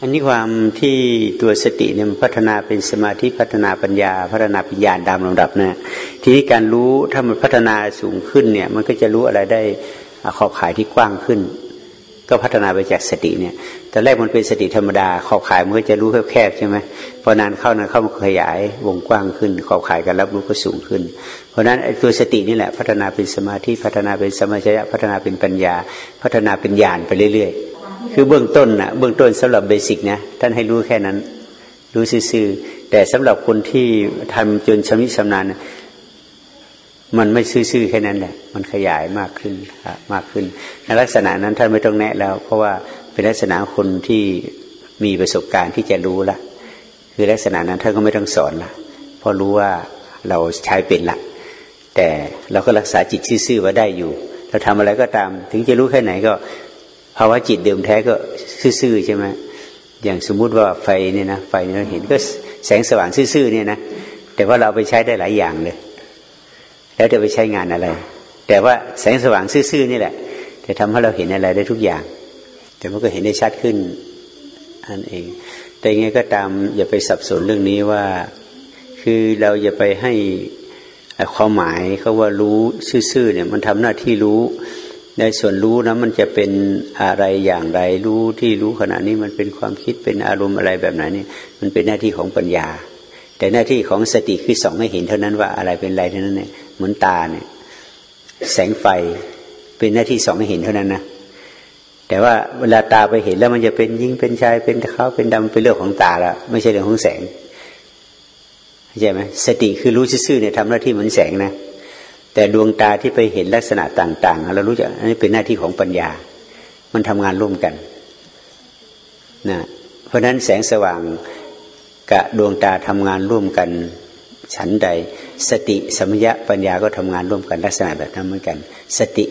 อันนี้ความที่ตัวสติเนี่ยพัฒนาเป็นสมาธิพัฒนาปัญญา พัฒนาปัญญาตามลำดับนะทีนี้การรู้ถ้ามันพัฒนาสูงขึ้นเนี่ย มันก็จะรู้อะไรได้ขอบข่ายที่กว้างขึ้น ก็พัฒนาไปจากสติเนี่ยตอนแรกมันเป็นสติธรรมดา ขอบข่ายมันก็จะรู้แคบๆใช่ไหมพอนานเข้านานเข้ามันขยายวงกว้างขึ้น ขอบข่ายการรับรู้ก็สูงขึ้น เพราะฉะนั้นตัวสตินี่แหละ พัฒนาเป็นสมาธิพัฒนาเป็นสมาธิพัฒนาเป็นปัญญา พัฒนาเป็นญาณไปเรื่อย ๆ คือเบื้องต้นนะเบื้องต้นสำหรับเบสิกนะท่านให้รู้แค่นั้น รู้ซื่อๆแต่สำหรับคนที่ทำจนชำนิชำนาญมันไม่ซื่อๆแค่นั้นแหละมันขยายมากขึ้นมากขึ้นในลักษณะนั้นท่านไม่ต้องแนะแล้ว เพราะว่าเป็นลักษณะคนที่มีประสบการณ์ที่จะรู้ละคือลักษณะนั้นท่านก็ไม่ต้องสอนละเพราะรู้ว่าเราใช้เป็นละแต่เราก็รักษาจิตซื่อๆไว้ได้อยู่เราทำอะไรก็ตาม ถึงจะรู้แค่ไหนก็ ภาวะจิตเดิมแท้ก็ซื่อๆใช่ไหมอย่างสมมุติว่าไฟเนี่ยนะไฟเราเห็นก็แสงสว่างซื่อๆเนี่ยนะแต่ว่าเราไปใช้ได้หลายอย่างเลย แล้วจะไปใช้งานอะไร แต่ว่าแสงสว่างซื่อๆนี่แหละจะทำให้เราเห็นอะไรได้ทุกอย่าง แต่มันก็เห็นได้ชัดขึ้นอันเอง แต่ยังไงก็ตามอย่าไปสับสนเรื่องนี้ว่า คือเราอย่าไปให้ความหมายเขาว่ารู้ซื่อๆเนี่ย มันทำหน้าที่รู้ ในส่วนรู้นะมันจะเป็นอะไรอย่างไรรู้ที่รู้ขณะนี้มันเป็นความคิดเป็นอารมณ์อะไรแบบไหนนี่มันเป็นหน้าที่ของปัญญา แต่หน้าที่ของสติคือส่องให้เห็นเท่านั้นว่าอะไรเป็นอะไรเท่านั้นเนี่ยเหมือนตาเนี่ยแสงไฟเป็นหน้าที่สองให้เห็นเท่านั้นนะแต่ว่าเวลาตาไปเห็นแล้วมันจะเป็นยิ่งเป็นชายเป็นขาวเป็นดำเป็นเรื่องของตาล้วไม่ใช่เรื่องของแสงเข้าใจไหมสติคือรู้ซื่อเนี่ยทำหน้าที่เหมือนแสงนะ แต่ดวงตาที่ไปเห็นลักษณะต่างๆเรารู้จักอันนี้เป็นหน้าที่ของปัญญา มันทำงานร่วมกันนะเพราะนั้นแสงสว่างกับดวงตาทำงานร่วมกันฉันใด สติสมัญญะปัญญาก็ทำงานร่วมกันลักษณะแบบนั้นเหมือนกัน สติ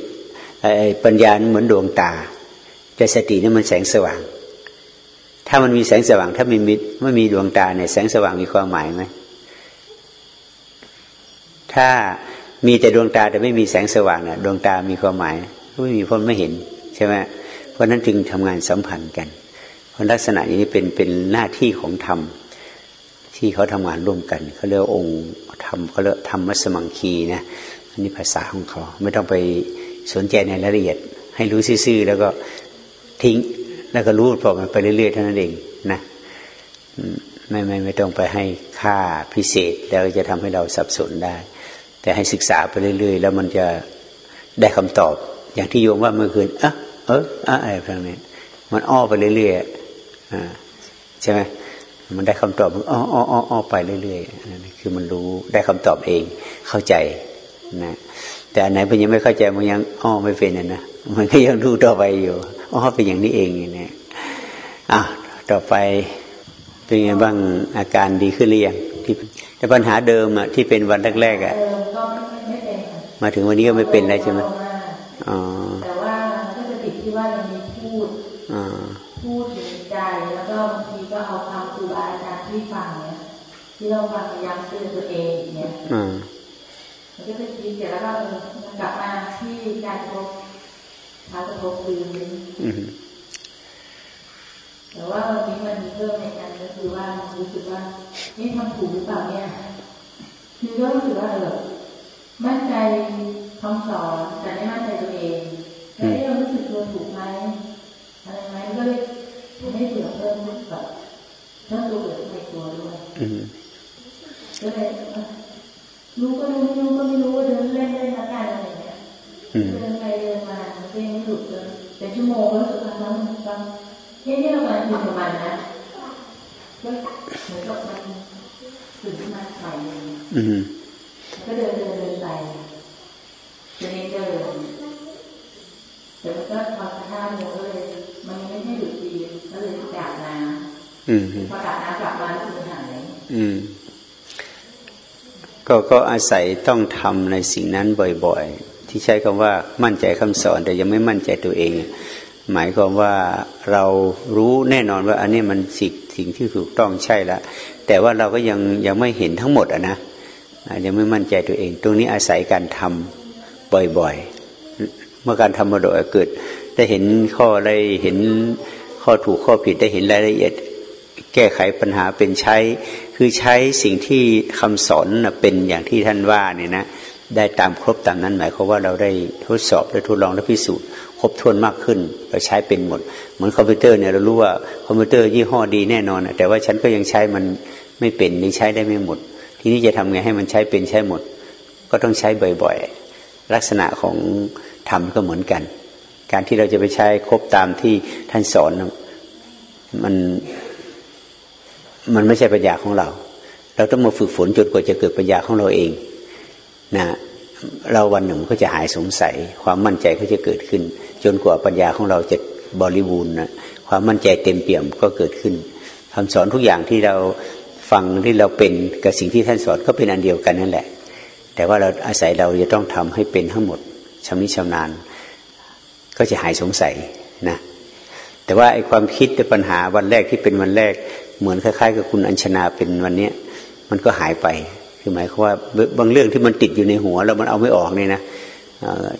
ปัญญาเหมือนดวงตา แต่สตินี่มันแสงสว่าง ถ้ามันมีแสงสว่าง ถ้าไม่มีไม่มีดวงตาเนี่ยแสงสว่างมีความหมายไหมถ้า มีแต่ดวงตาแต่ไม่มีแสงสว่างน่ะ ดวงตามีความหมายไม่มีคนไม่เห็นใช่ไหมเพราะนั้นจึงทำงานสัมพันธ์กัน เพราะลักษณะนี้เป็นเป็นหน้าที่ของธรรมที่เขาทำงานร่วมกันเขาเรียกองค์ธรรมเขาเรียกธรรมมัสมังคีนะอันนี้ภาษาของเขาไม่ต้องไปสนใจในรายละเอียด ให้รู้ซื่อๆแล้วก็ทิ้ง แล้วก็รู้พอมันไปเรื่อยๆเท่านั้นเองนะไม่ไม่ไม่ต้องไปให้ค่าพิเศษแล้วจะทำให้เราสับสนได้ แต่ให้ศึกษาไปเรื่อย ๆ แล้วมันจะได้คำตอบ อย่างที่โยมว่าเมื่อคืนเออเอออะไรพวกนี้มันอ้อไปเรื่อยๆอ่าใช่ไหมมันได้คำตอบมันอ้ออ้ออ้อไปเรื่อยๆนั่นคือมันรู้ได้คำตอบเองเข้าใจนะแต่อันไหนมันยังไม่เข้าใจมันยังอ้อไม่เป็นนะมันก็ยังรู้ต่อไปอยู่อ้อเป็นอย่างนี้เองเนี่ยอะต่อไปเป็นไงบ้างอาการดีขึ้นหรือยังที่แต่ปัญหาเดิมอะที่เป็นวันแรกๆอะ มาถึงวันนี้ก็ไม่เป็นแล้วใช่ไหมอ๋อแต่ว่าก็จะติดที่ว่ายังมีพูดพูดถึงใจแล้วก็บางทีก็เอาคำครูบาอาจารย์ที่ฟังเนี่ยที่เราฟังพยายามเตือนตัวเองเนี่ยมันก็จะคิดเสร็จแล้วก็มันกลับมาที่การพบพากระทบคืนแต่ว่าวันนี้มันมีเพิ่มในการก็คือว่ารู้สึกว่านี่ทำถูกหรือเปล่าเนี่ยคือก็รู้สึกว่าเออ มั่นใจคำสอนแต่ไม่มั่นใจตัวเองแล้วเรารู้สึกตัวถูกไหมอะไรไหมก็เลยทำให้เผื่อเพิ่มแบบเพิ่มตัวเบื่อในตัวด้วยก็เลยรู้ก็รู้ไม่รู้ก็ไม่รู้ว่าเดินเล่นเล่นละกันอะไรเงี้ยเดินไปเดินมาเดินไม่หยุดเลยเป็นชั่วโมงแล้วสุดท้ายแล้วมันฟังแค่นี้เรามาอยู่กับมันนะก็เหมือนกับมันถึงมาใหม่เลย ก็เดินเดินเดินไปจะเน้นเดินแต่มันก็พอข้ามเลยก็เลยมันไม่ให้หยุดดีก็เลยดับน้ำพอดับน้ำกลับมาแล้วคือหายก็ก็อาศัยต้องทำในสิ่งนั้นบ่อยๆ ที่ใช้คำว่ามั่นใจคำสอนแต่ยังไม่มั่นใจตัวเอง หมายความว่าเรารู้แน่นอนว่า อันนี้มันสิ่งสิ่งที่ถูกต้องใช่ละแต่ว่าเราก็ยังยังไม่เห็นทั้งหมดอะนะ ยังไม่มั่นใจตัวเอง ตรงนี้อาศัยการทำบ่อยๆ เมื่อการทำมาโดยเกิด ได้เห็นข้ออะไรเห็นข้อถูกข้อผิดได้เห็นรายละเอียด แก้ไขปัญหาเป็นใช้ คือใช้สิ่งที่คำสอนเป็นอย่างที่ท่านว่าเนี่ยนะได้ตามครบตามนั้นหมายความว่าเราได้ทดสอบได้ทดลองได้พิสูจน์ครบถ้วนมากขึ้นเราใช้เป็นหมด เหมือนคอมพิวเตอร์เนี่ยเรารู้ว่าคอมพิวเตอร์ยี่ห้อดีแน่นอนแต่ว่าฉันก็ยังใช้มันไม่เป็นนี่ใช้ได้ไม่หมด ทีนี้จะทำไงให้มันใช้เป็นใช้หมด ก็ต้องใช้บ่อยๆ ลักษณะของธรรมก็เหมือนกัน การที่เราจะไปใช้ครบตามที่ท่านสอนมันมันไม่ใช่ปัญญาของเรา เราต้องมาฝึกฝนจนกว่าจะเกิดปัญญาของเราเองนะเราวันหนึ่งก็จะหายสงสัย ความมั่นใจก็จะเกิดขึ้น จนกว่าปัญญาของเราจะบริบูรณ์นะความมั่นใจเต็มเปี่ยมก็เกิดขึ้นคำสอนทุกอย่างที่เรา ฟังที่เราเป็นกับสิ่งที่ท่านสอนก็เป็นอันเดียวกันนั่นแหละ แต่ว่าเราอาศัยเราจะต้องทำให้เป็นทั้งหมดชำนิชำนาญ ก็จะหายสงสัยนะแต่ว่าไอ้ความคิดในปัญหาวันแรกที่เป็นวันแรก เหมือนคล้ายๆ กับคุณอัญชนาเป็นวันเนี้ยมันก็หายไปคือหมายความว่าบางเรื่องที่มันติดอยู่ในหัวแล้วมันเอาไม่ออกเนี่ยนะ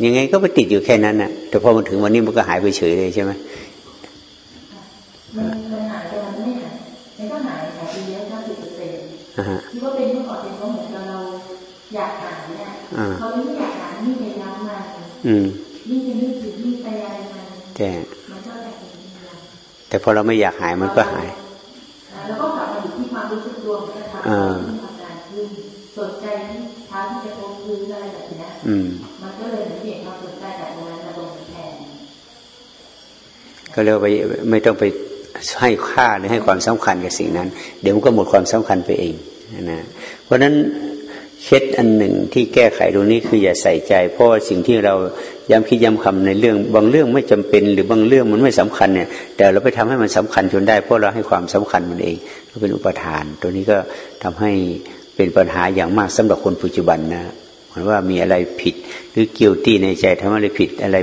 ยังไงก็ไปติดอยู่แค่นั้นนะ่ะแต่พอมันถึงวันนี้มันก็หายไปเฉยเลยใช่ไหมายมันก็หายหายไปเยอะห้าสิบเปอร์เซ็นต์ที่ว่าเป็นเมื่อก่อนเป็นเพราะเหมือนกับเรา อยากหายเนี่ยเขาไม่อยากหายนี่ไปย้ำมันนี่ไปนึกถึงนี่ไปอะไรมันแต่มันก็แต่แต่พอเราไม่อยากหายมันก็หาย แล้วก็กลับมาอยู่ที่ความรู้สึกตัวของเราทำงานขึ้นสนใจที่เท้าที่จะโค้งพื้นอะไรแบบนี้มันก็เลยเปลี่ยนความสนใจจากตรงนั้นมาตรงแทนก็เลยไปไม่ต้องไป ให้ค่าหรือให้ความสำคัญกับสิ่งนั้น เดี๋ยวมันก็หมดความสำคัญไปเองนะเพราะฉะนั้นเคล็ดอันหนึ่งที่แก้ไขตรงนี้คืออย่าใส่ใจ เพราะสิ่งที่เราย้ำคิดย้ำคำในเรื่อง บางเรื่องไม่จำเป็น หรือบางเรื่องมันไม่สำคัญเนี่ย แต่เราไปทำให้มันสำคัญจนได้ เพราะเราให้ความสำคัญมันเองก็เป็นอุปทาน ตัวนี้ก็ทำให้เป็นปัญหาอย่างมากสำหรับคนปัจจุบันนะเหมือนว่ามีอะไรผิด หรือเกี่ยวตีในใจทำอะไรผิดอะไร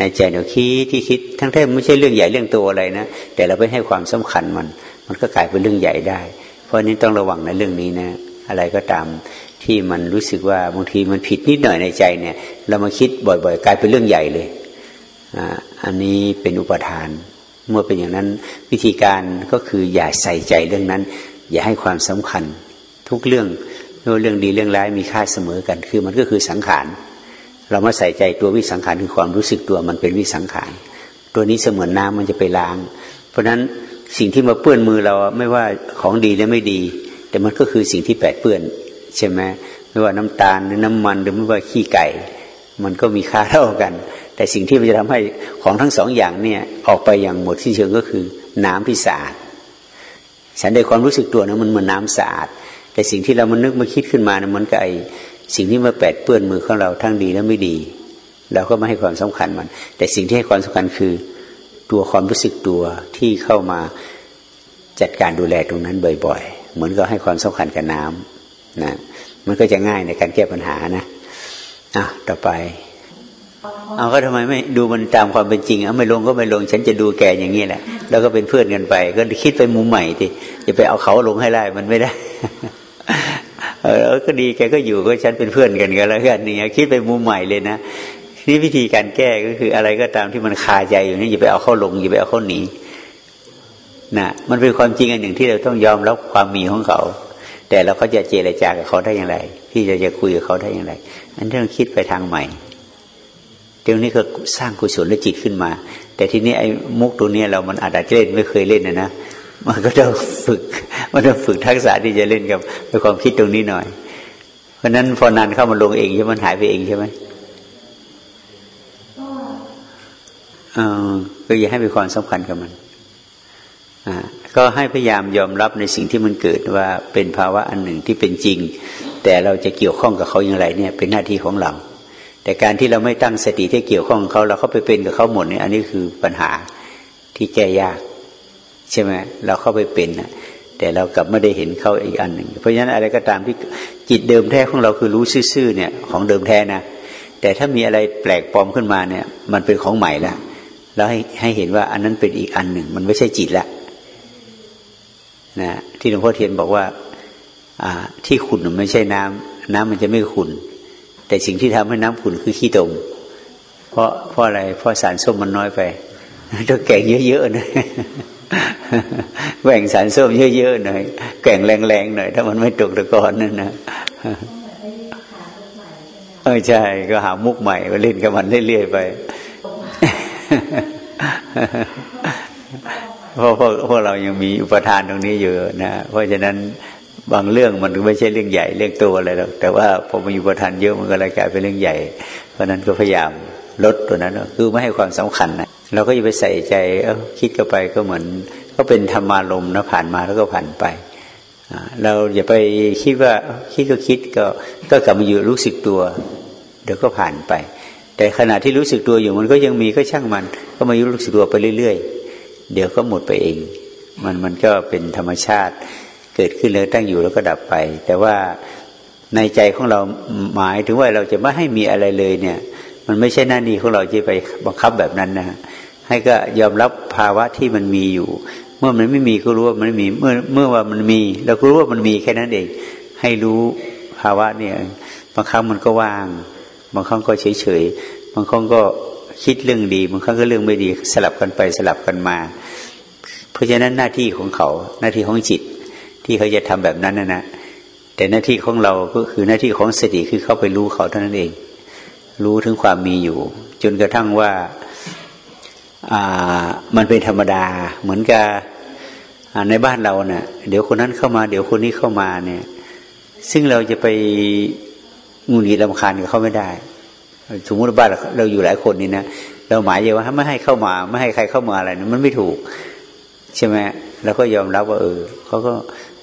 ในใจเดี๋ยวคิดที่คิดทั้งที่ไม่ใช่เรื่องใหญ่เรื่องโตอะไรนะ แต่เราไปให้ความสำคัญมัน มันก็กลายเป็นเรื่องใหญ่ได้ เพราะนี้ต้องระวังในเรื่องนี้นะ อะไรก็ตามที่มันรู้สึกว่าบางทีมันผิดนิดหน่อยในใจเนี่ย เรามาคิดบ่อยๆ กลายเป็นเรื่องใหญ่เลยอ่าอันนี้เป็นอุปทาน เมื่อเป็นอย่างนั้นวิธีการก็คืออย่าใส่ใจเรื่องนั้น อย่าให้ความสำคัญ ทุกเรื่องไม่ว่าเรื่องดีเรื่องร้ายมีค่าเสมอกัน คือมันก็คือสังขาร เรามาใส่ใจตัววิสังขารคือความรู้สึกตัวมันเป็นวิสังขาร ตัวนี้เสมือนน้ามันจะไปล้าง เพราะฉะนั้นสิ่งที่มาเปื้อนมือเราไม่ว่าของดีและไม่ดี แต่มันก็คือสิ่งที่แปดเปื้อนใช่ไหมไม่ว่าน้ำตาลหรือน้ำมันหรือไม่ว่าขี้ไก่ มันก็มีค่าเท่ากัน แต่สิ่งที่มันจะทำให้ของทั้งสองอย่างเนี่ยออกไปอย่างหมดที่เชิงก็คือน้ำที่สะอาดฉันได้ความรู้สึกตัวนะมันเหมือนน้าสะอาด แต่สิ่งที่เรามันนึกมาคิดขึ้นมานะมันก็ไอ สิ่งที่มาแปดเปื้อนมือของเราทั้งดีและไม่ดี เราก็ไม่ให้ความสำคัญมัน แต่สิ่งที่ให้ความสำคัญคือ ตัวความรู้สึกตัวที่เข้ามาจัดการดูแลตรงนั้นบ่อยๆ เหมือนก็ให้ความสำคัญกับน้ำนะมันก็จะง่ายในการแก้ปัญหานะอะต่อไปเอาก็ทำไมไม่ดูมันตามความเป็นจริงเอาไม่ลงก็ไม่ลง ฉันจะดูแกอย่างนี้แหละ แล้วก็เป็นเพื่อนกันไป ก็คิดไปมุมใหม่ทีจะไปเอาเขาลงให้ได้มันไม่ได้ เออก็ดีแกก็อยู่ก็ฉันเป็นเพื่อนกันกันแล้วกันอย่างนี่คิดไปมุมใหม่เลยนะนี่วิธีการแก้ก็คืออะไรก็ตามที่มันคาใจอยู่นี่อย่าไปเอาเข้าลงอย่าไปเอาเข้าหนีนะมันเป็นความจริงอันหนึ่งที่เราต้องยอมรับความมีของเขา แต่เราก็จะเจรจากับเขาได้อย่างไร ที่จะจะคุยกับเขาได้อย่างไร อันนี้ต้องคิดไปทางใหม่เดี๋ยวนี้ก็สร้างกุศลและจิตขึ้นมา แต่ทีนี้ไอ้มุกตัวนี้เรามันอาจจะเล่นไม่เคยเล่นนะนะ มันก็ต้องฝึก มันต้องฝึกทักษะที่จะเล่นกับในความคิดตรงนี้หน่อย เพราะนั้นพอนานเข้ามาลงเองใช่ไหมมันหายไปเองใช่ไหมเออก็อย่าให้มีความสำคัญกับมัน อ่า ก็ให้พยายามยอมรับในสิ่งที่มันเกิดว่าเป็นภาวะอันหนึ่งที่เป็นจริง แต่เราจะเกี่ยวข้องกับเขาอย่างไรเนี่ย เป็นหน้าที่ของเรา แต่การที่เราไม่ตั้งสติที่เกี่ยวข้องกับเขาเราเข้าไปเป็นกับเขาหมดเนี่ยอันนี้คือปัญหาที่แก้ยาก ใช่ไหมเราเข้าไปเป็นนะแต่เรากลับไม่ได้เห็นเขาอีกอันหนึ่งเพราะฉะนั้นอะไรก็ตามที่จิตเดิมแท้ของเราคือรู้ซื่อๆเนี่ยของเดิมแท้นะแต่ถ้ามีอะไรแปลกปลอมขึ้นมาเนี่ย มันเป็นของใหม่ละแล้วให้ให้เห็นว่าอันนั้นเป็นอีกอันหนึ่ง มันไม่ใช่จิตละนะที่หลวงพ่อเทียนบอกว่า อ่า ที่ขุ่นมันไม่ใช่น้ำน้ำมันจะไม่ขุ่นแต่สิ่งที่ทำให้น้ำขุ่นคือขี้ตมเพราะเพราะอะไรเพราะสารส้มมันน้อยไปต้องแกงเยอะๆนะ แหว่งสารส้มเยอะๆหน่อยแก่งแรงๆหน่อย ถ้ามันไม่ตกตะกอนนั่นนะเออใช่ ก็หามุกใหม่ไปเล่นกับมันเรื่อยๆไปเพราะพวกพวกเรายังมีอุปทานตรงนี้อยู่นะเพราะฉะนั้นบางเรื่องมันไม่ใช่เรื่องใหญ่เรื่องตัวอะไรหรอกแต่ว่าพอมีอุปทานเยอะมันก็เลยกลายเป็นเรื่องใหญ่ เพราะนั้นก็พยายามลดตัวนั้น คือไม่ให้ความสำคัญนะ เราก็จะไปใส่ใจ เออคิดก็ไปก็เหมือน ก็เป็นธรรมารมนะผ่านมาแล้วก็ผ่านไปเราอย่าไปคิดว่าคิดก็คิดก็ก็กลับมาอยู่รู้สึกตัว เดี๋ยวก็ผ่านไป แต่ขณะที่รู้สึกตัวอยู่มันก็ยังมีก็ช่างมัน ก็มาอยู่รู้สึกตัวไปเรื่อยๆ เดี๋ยวก็หมดไปเอง มันมันก็เป็นธรรมชาติเกิดขึ้นแล้วตั้งอยู่แล้วก็ดับไป แต่ว่าในใจของเราหมายถึงว่าเราจะไม่ให้มีอะไรเลยเนี่ย มันไม่ใช่หน้าที่ของเราที่ไปบังคับแบบนั้นนะ ให้ก็ยอมรับภาวะที่มันมีอยู่ เมื่อมันไม่มีก็รู้ว่ามันไม่มี เมื่อเมื่อว่ามันมีเราก็รู้ว่ามันมีแค่นั้นเอง ให้รู้ภาวะเนี่ยบางครั้งมันก็ว่าง บางครั้งก็เฉยเฉยบางครั้งก็คิดเรื่องดีบางครั้งก็เรื่องไม่ดี สลับกันไปสลับกันมา เพราะฉะนั้นหน้าที่ของเขาหน้าที่ของจิต ที่เขาจะทำแบบนั้นนะนะแต่หน้าที่ของเราก็คือหน้าที่ของสติคือเข้าไปรู้เขาเท่านั้นเอง รู้ถึงความมีอยู่ จนกระทั่งว่า มันเป็นธรรมดา เหมือนกับในบ้านเราเนะ่ยเดี๋ยวคนนั้นเข้ามา เดี๋ยวคนนี้เข้ามาเนี่ย ซึ่งเราจะไปงูหนีลำคาญกับเขาไม่ได้ สมมติบ้านเราอยู่หลายคนนี่นะเราหมายใจว่าไม่ให้เข้ามา ไม่ให้ใครเข้ามาอะไรนะมันไม่ถูก ใช่ไหมเราก็ยอมรับว่าเออเขาก็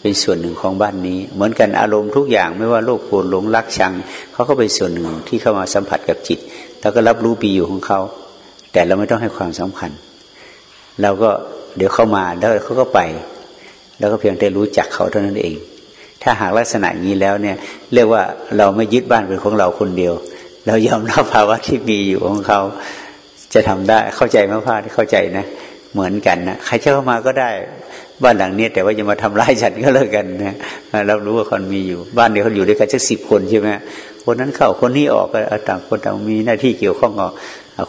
เป็นส่วนหนึ่งของบ้านนี้ เหมือนกันอารมณ์ทุกอย่างไม่ว่าโลภโกรธหลงรักชังเขาก็เป็นส่วนหนึ่งที่เข้ามาสัมผัสกับจิตเราก็รับรู้ปีอยู่ของเขา แต่เราไม่ต้องให้ความสำคัญ เราก็เดี๋ยวเข้ามาแล้วเขาก็ไป แล้วก็เพียงแต่รู้จักเขาเท่านั้นเอง ถ้าหากลักษณะนี้แล้วเนี่ย เรียกว่าเราไม่ยึดบ้านเป็นของเราคนเดียว เรายอมรับภาวะที่มีอยู่ของเขาจะทำได้เข้าใจไหมพ่อที่เข้าใจนะ เหมือนกันนะใครจะเข้ามาก็ได้บ้านหลังนี้แต่ว่าจะมาทำร้ายฉันก็เลิกกันนะเรารู้ว่าคนมีอยู่ บ้านเดียวเขาอยู่ด้วยกันสักสิบคนใช่ไหม คนนั้นเข้าคนนี้ออกก็ต่างคนต่างมีหน้าที่เกี่ยวข้องก็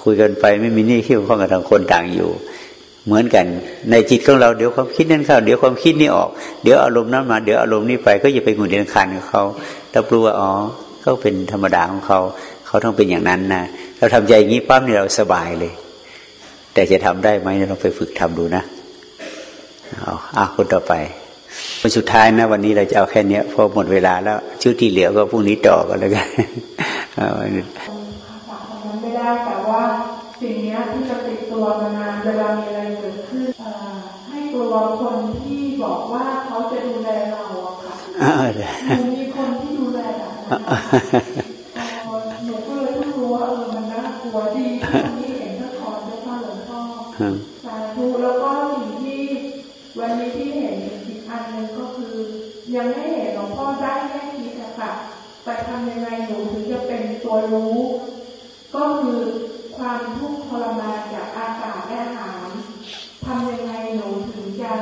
คุยกันไปไม่มีนี่เกี่ยวข้องกับทางคนต่างอยู่ เหมือนกัน ในจิตของเราเดี๋ยวความคิดนั้นเข้าเดี๋ยวความคิดนี้ออกเดี๋ยวอารมณ์นั้นมาเดี๋ยวอารมณ์นี้ไปก็อย่าไปหงุดหงิดคันกับเขาเรารู้ว่าอ๋อเขาเป็นธรรมดาของเขาเขาต้องเป็นอย่างนั้นนะเราทำใจอย่างนี้ปั๊บนี่เราสบายเลย แต่จะทำได้ไหมเราไปฝึกทำดูนะเอาอาคนต่อไป คนสุดท้ายนะวันนี้เราจะเอาแค่นี้พอหมดเวลาแล้วชุดที่เหลือก็พรุ่งนี้ต่อกันแล้วกันไม่ได้แต่ว่าสิ่งนี้ที่จะติดตัวมานานเวลามีอะไรเกิดขึ้นให้ตัวคนที่บอกว่าเขาจะดูแลเราอะค่ะมีคนที่ดูแลแบบหนูก็เลยต้องรู้ว่าเออมันน่ากลัวดีที่นี้เห็นพระพรเจ้าพ่อหลวงพ่อสาธุแล้วก็สิ่งที่วันนี้ที่เห็นอีกอันหนึ่งก็คือ ยังไม่เห็นหลวงพ่อได้แค่คิดอะค่ะแต่ทำยังไงหนูถึงจะเป็นตัวรู้ ก็คือความทุกข์ทรมานจากอากาศและอาหารทำยังไงหนูถึงจะ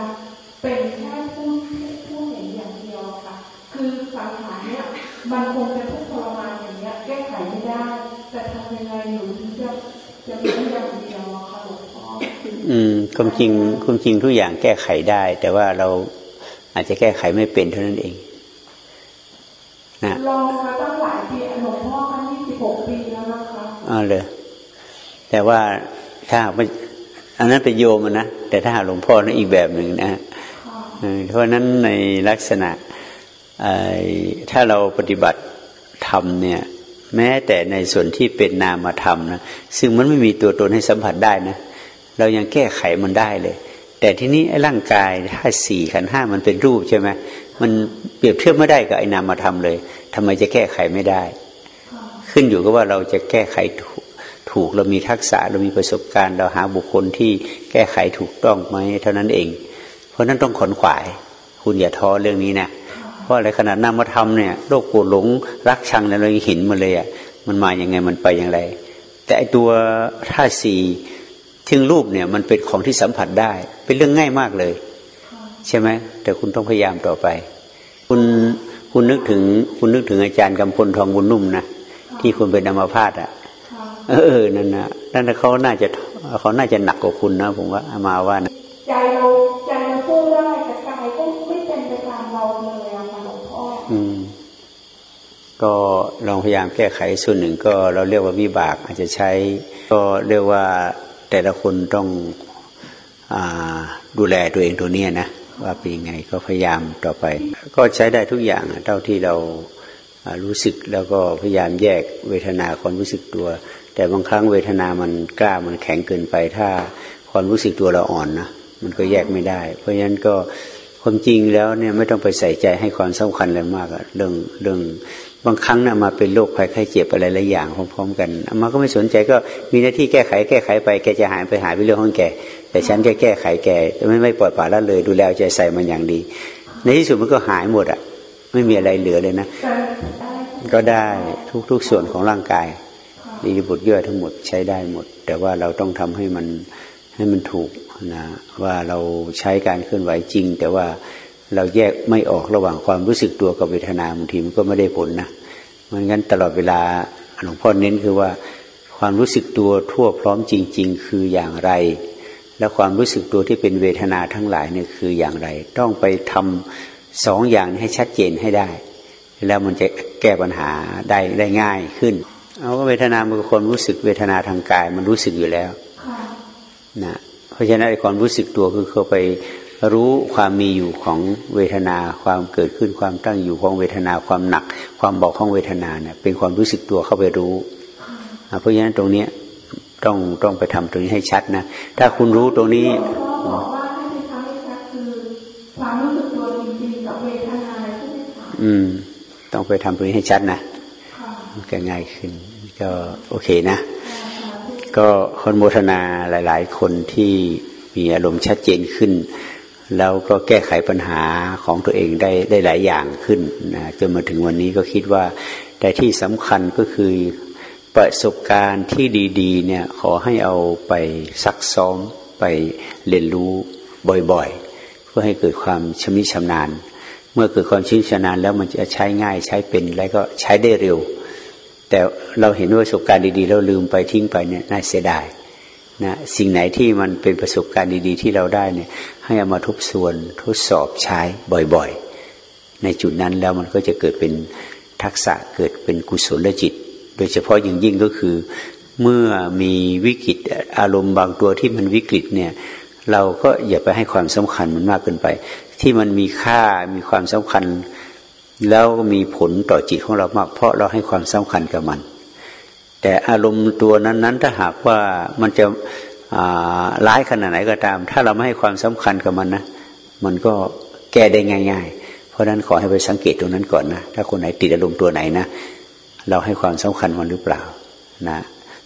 เป็นแค่ผู้ผู้เห็นอย่างเดียวค่ะ คือสังขารเนี้ยมันคงจะทุกข์ทรมานอย่างเนี้ยแก้ไขไม่ได้ แต่ทำยังไงหนูถึงจะจะเป็นอย่างเดียวค่ะหลวงพ่ออืมความจริงความจริงทุกอย่างแก้ไขได้ แต่ว่าเรา อาจจะแก้ไขไม่เป็นเท่านั้นเองนะลองมาตั้งหลายปีหลวงพ่อคันยี่สิบหกปีแล้วนะคะอ๋อเลยแต่ว่าถ้าไม่อันนั้นเป็นโยมนะ แต่ถ้าหาหลวงพ่อนั้นอีกแบบหนึ่งนะเพราะนั้นในลักษณะถ้าเราปฏิบัติธรรมเนี่ย แม้แต่ในส่วนที่เป็นนามธรรมนะซึ่งมันไม่มีตัวตนให้สัมผัสได้นะ เรายังแก้ไขมันได้เลย แต่ที่นี้ไอ้ร่างกายถ้าสี่ขันห้ามันเป็นรูปใช่ไหมมันเปรียบเทียบไม่ได้กับไอ้นามธรรมเลยทำไมจะแก้ไขไม่ได้ ขึ้นอยู่กับว่าเราจะแก้ไขถูกถูกเรามีทักษะเรามีประสบการณ์ เราหาบุคคลที่แก้ไขถูกต้องไหมเท่านั้นเอง เพราะนั้นต้องขนขวาย คุณอย่าท้อเรื่องนี้นะเพราะอะไรขนาดนามธรรมเนี่ยโรคปวดหลงรักชังเนี่ยเราเห็นมาเลยอะมันมาอย่างไงมันไปอย่างไร แต่ไอตัวท่าสี่ ทึงรูปเนี่ยมันเป็นของที่สัมผัสได้ เป็นเรื่องง่ายมากเลย ใช่ไหมแต่คุณต้องพยายามต่อไป คุณคุณนึกถึง คุณนึกถึงอาจารย์กำพลทองบุญนุ่มนะที่คุณเป็นอัมพาตอะเออนั่นนะนั่นเขาน่าจะเขาน่าจะหนักกว่าคุณนะ ผมว่ามาว่านะใจเราใจเราสู้ได้แต่กายก็ไม่เป็นไปตามเราเลยอะค่ะหลวงพ่ออืม ก็ลองพยายามแก้ไขส่วนหนึ่งก็เราเรียกว่าวิบากอาจจะใช้ ก็เรียกว่า แต่ละคนต้องอดูแลตัวเองตัวนี้นะว่าเป็นยังไงก็พยายามต่อไป ก็ใช้ได้ทุกอย่างเท่าที่เรารู้สึกแล้วก็พยายามแยกเวทนาความรู้สึกตัว แต่บางครั้งเวทนามันกล้ามันแข็งเกินไป ถ้าความรู้สึกตัวเราอ่อนนะมันก็แยกไม่ได้ เพราะฉะนั้นก็ความจริงแล้วเนี่ยไม่ต้องไปใส่ใจให้ความสำคัญอะไรมากอะเรื่องเรื่อง บางครั้งนะมาเป็นโรคภัยไข้เจ็บอะไรหลายอย่างพร้อมๆกันมาก็ไม่สนใจก็มีหน้าที่แก้ไขแก้ไขไปแกจะหายไปหายไปเรื่องของแกแต่ฉันแก้แก้ไขแกไม่ไม่ปล่อยปละละเลย ดูแลใจใส่มันอย่างดี ในที่สุดมันก็หายหมดอะ ไม่มีอะไรเหลือเลยนะ ก็ได้ทุกๆส่วนของร่างกายอิริบทย่อยทั้งหมดใช้ได้หมด แต่ว่าเราต้องทำให้มันให้มันถูกนะว่าเราใช้การเคลื่อนไหวจริง แต่ว่า เราแยกไม่ออกระหว่างความรู้สึกตัวกับเวทนาบางทีมันก็ไม่ได้ผลนะมันงั้นตลอดเวลาหลวงพ่อเน้นคือว่า ความรู้สึกตัวทั่วพร้อมจริง ๆ คืออย่างไร และความรู้สึกตัวที่เป็นเวทนาทั้งหลายเนี่ยคืออย่างไร ต้องไปทำสองอย่างให้ชัดเจนให้ได้ แล้วมันจะแก้ปัญหาได้ได้ง่ายขึ้น เอาว่าเวทนามันคนรู้สึกเวทนาทางกาย มันรู้สึกอยู่แล้วนะเพราะฉะนั้นความรู้สึกตัวคือเขาไป รู้ความมีอยู่ของเวทนาความเกิดขึ้นความตั้งอยู่ของเวทนาความหนัก ความเบาของเวทนาเนี่ยเป็นความรู้สึกตัวเข้าไปรู้เพราะฉะนั้นตรงนี้ต้องต้องไปทำตรงนี้ให้ชัดนะ ถ้าคุณรู้ตรงนี้อืม ต้องไปทำตรงนี้ให้ชัดนะก็ง่ายขึ้น ก็โอเคนะ ก็คนโมทนาหลาย ๆ คนที่มีอารมณ์ชัดเจนขึ้น แล้วก็แก้ไขปัญหาของตัวเองได้ได้หลายอย่างขึ้นนะจนมาถึงวันนี้ก็คิดว่า แต่ที่สำคัญก็คือประสบการณ์ที่ดีๆเนี่ยขอให้เอาไปซักซ้อมไปเรียนรู้บ่อยๆ เพื่อให้เกิดความชำนิชำนาญ เมื่อเกิดความชินชำนาญแล้วมันจะใช้ง่ายใช้เป็นแล้วก็ใช้ได้เร็ว แต่เราเห็นว่าประสบการณ์ดีๆ เราลืมไปทิ้งไปเนี่ยน่าเสียดาย นะสิ่งไหนที่มันเป็นประสบการณ์ดี ๆ ที่เราได้เนี่ย ให้เอามาทบทวนทดสอบใช้บ่อยๆ ในจุดนั้นแล้วมันก็จะเกิดเป็นทักษะเกิดเป็นกุศลจิต โดยเฉพาะอยิ่งยิ่งก็คือ เมื่อมีวิกฤตอารมณ์บางตัวที่มันวิกฤตเนี่ย เราก็อย่าไปให้ความสำคัญมันมากเกินไป ที่มันมีค่ามีความสำคัญ แล้วมีผลต่อจิตของเรามาก เพราะเราให้ความสำคัญกับมัน แต่อารมณ์ตัวนั้นๆ ถ้าหากว่ามันจะร้ายขนาดไหนก็ตาม ถ้าเราไม่ให้ความสำคัญกับมันนะ มันก็แก้ได้ง่าย ๆ เพราะฉะนั้นขอให้ไปสังเกตตรงนั้นก่อนนะ ถ้าคนไหนติดอารมณ์ตัวไหนนะ เราให้ความสำคัญมันหรือเปล่านะ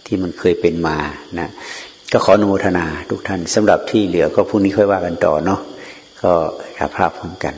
ที่มันเคยเป็นมานะ ก็ขออนุโมทนาทุกท่านสำหรับที่เหลือก็พรุ่งนี้ค่อยว่ากันต่อเนาะก็รับภาพพร้อมกัน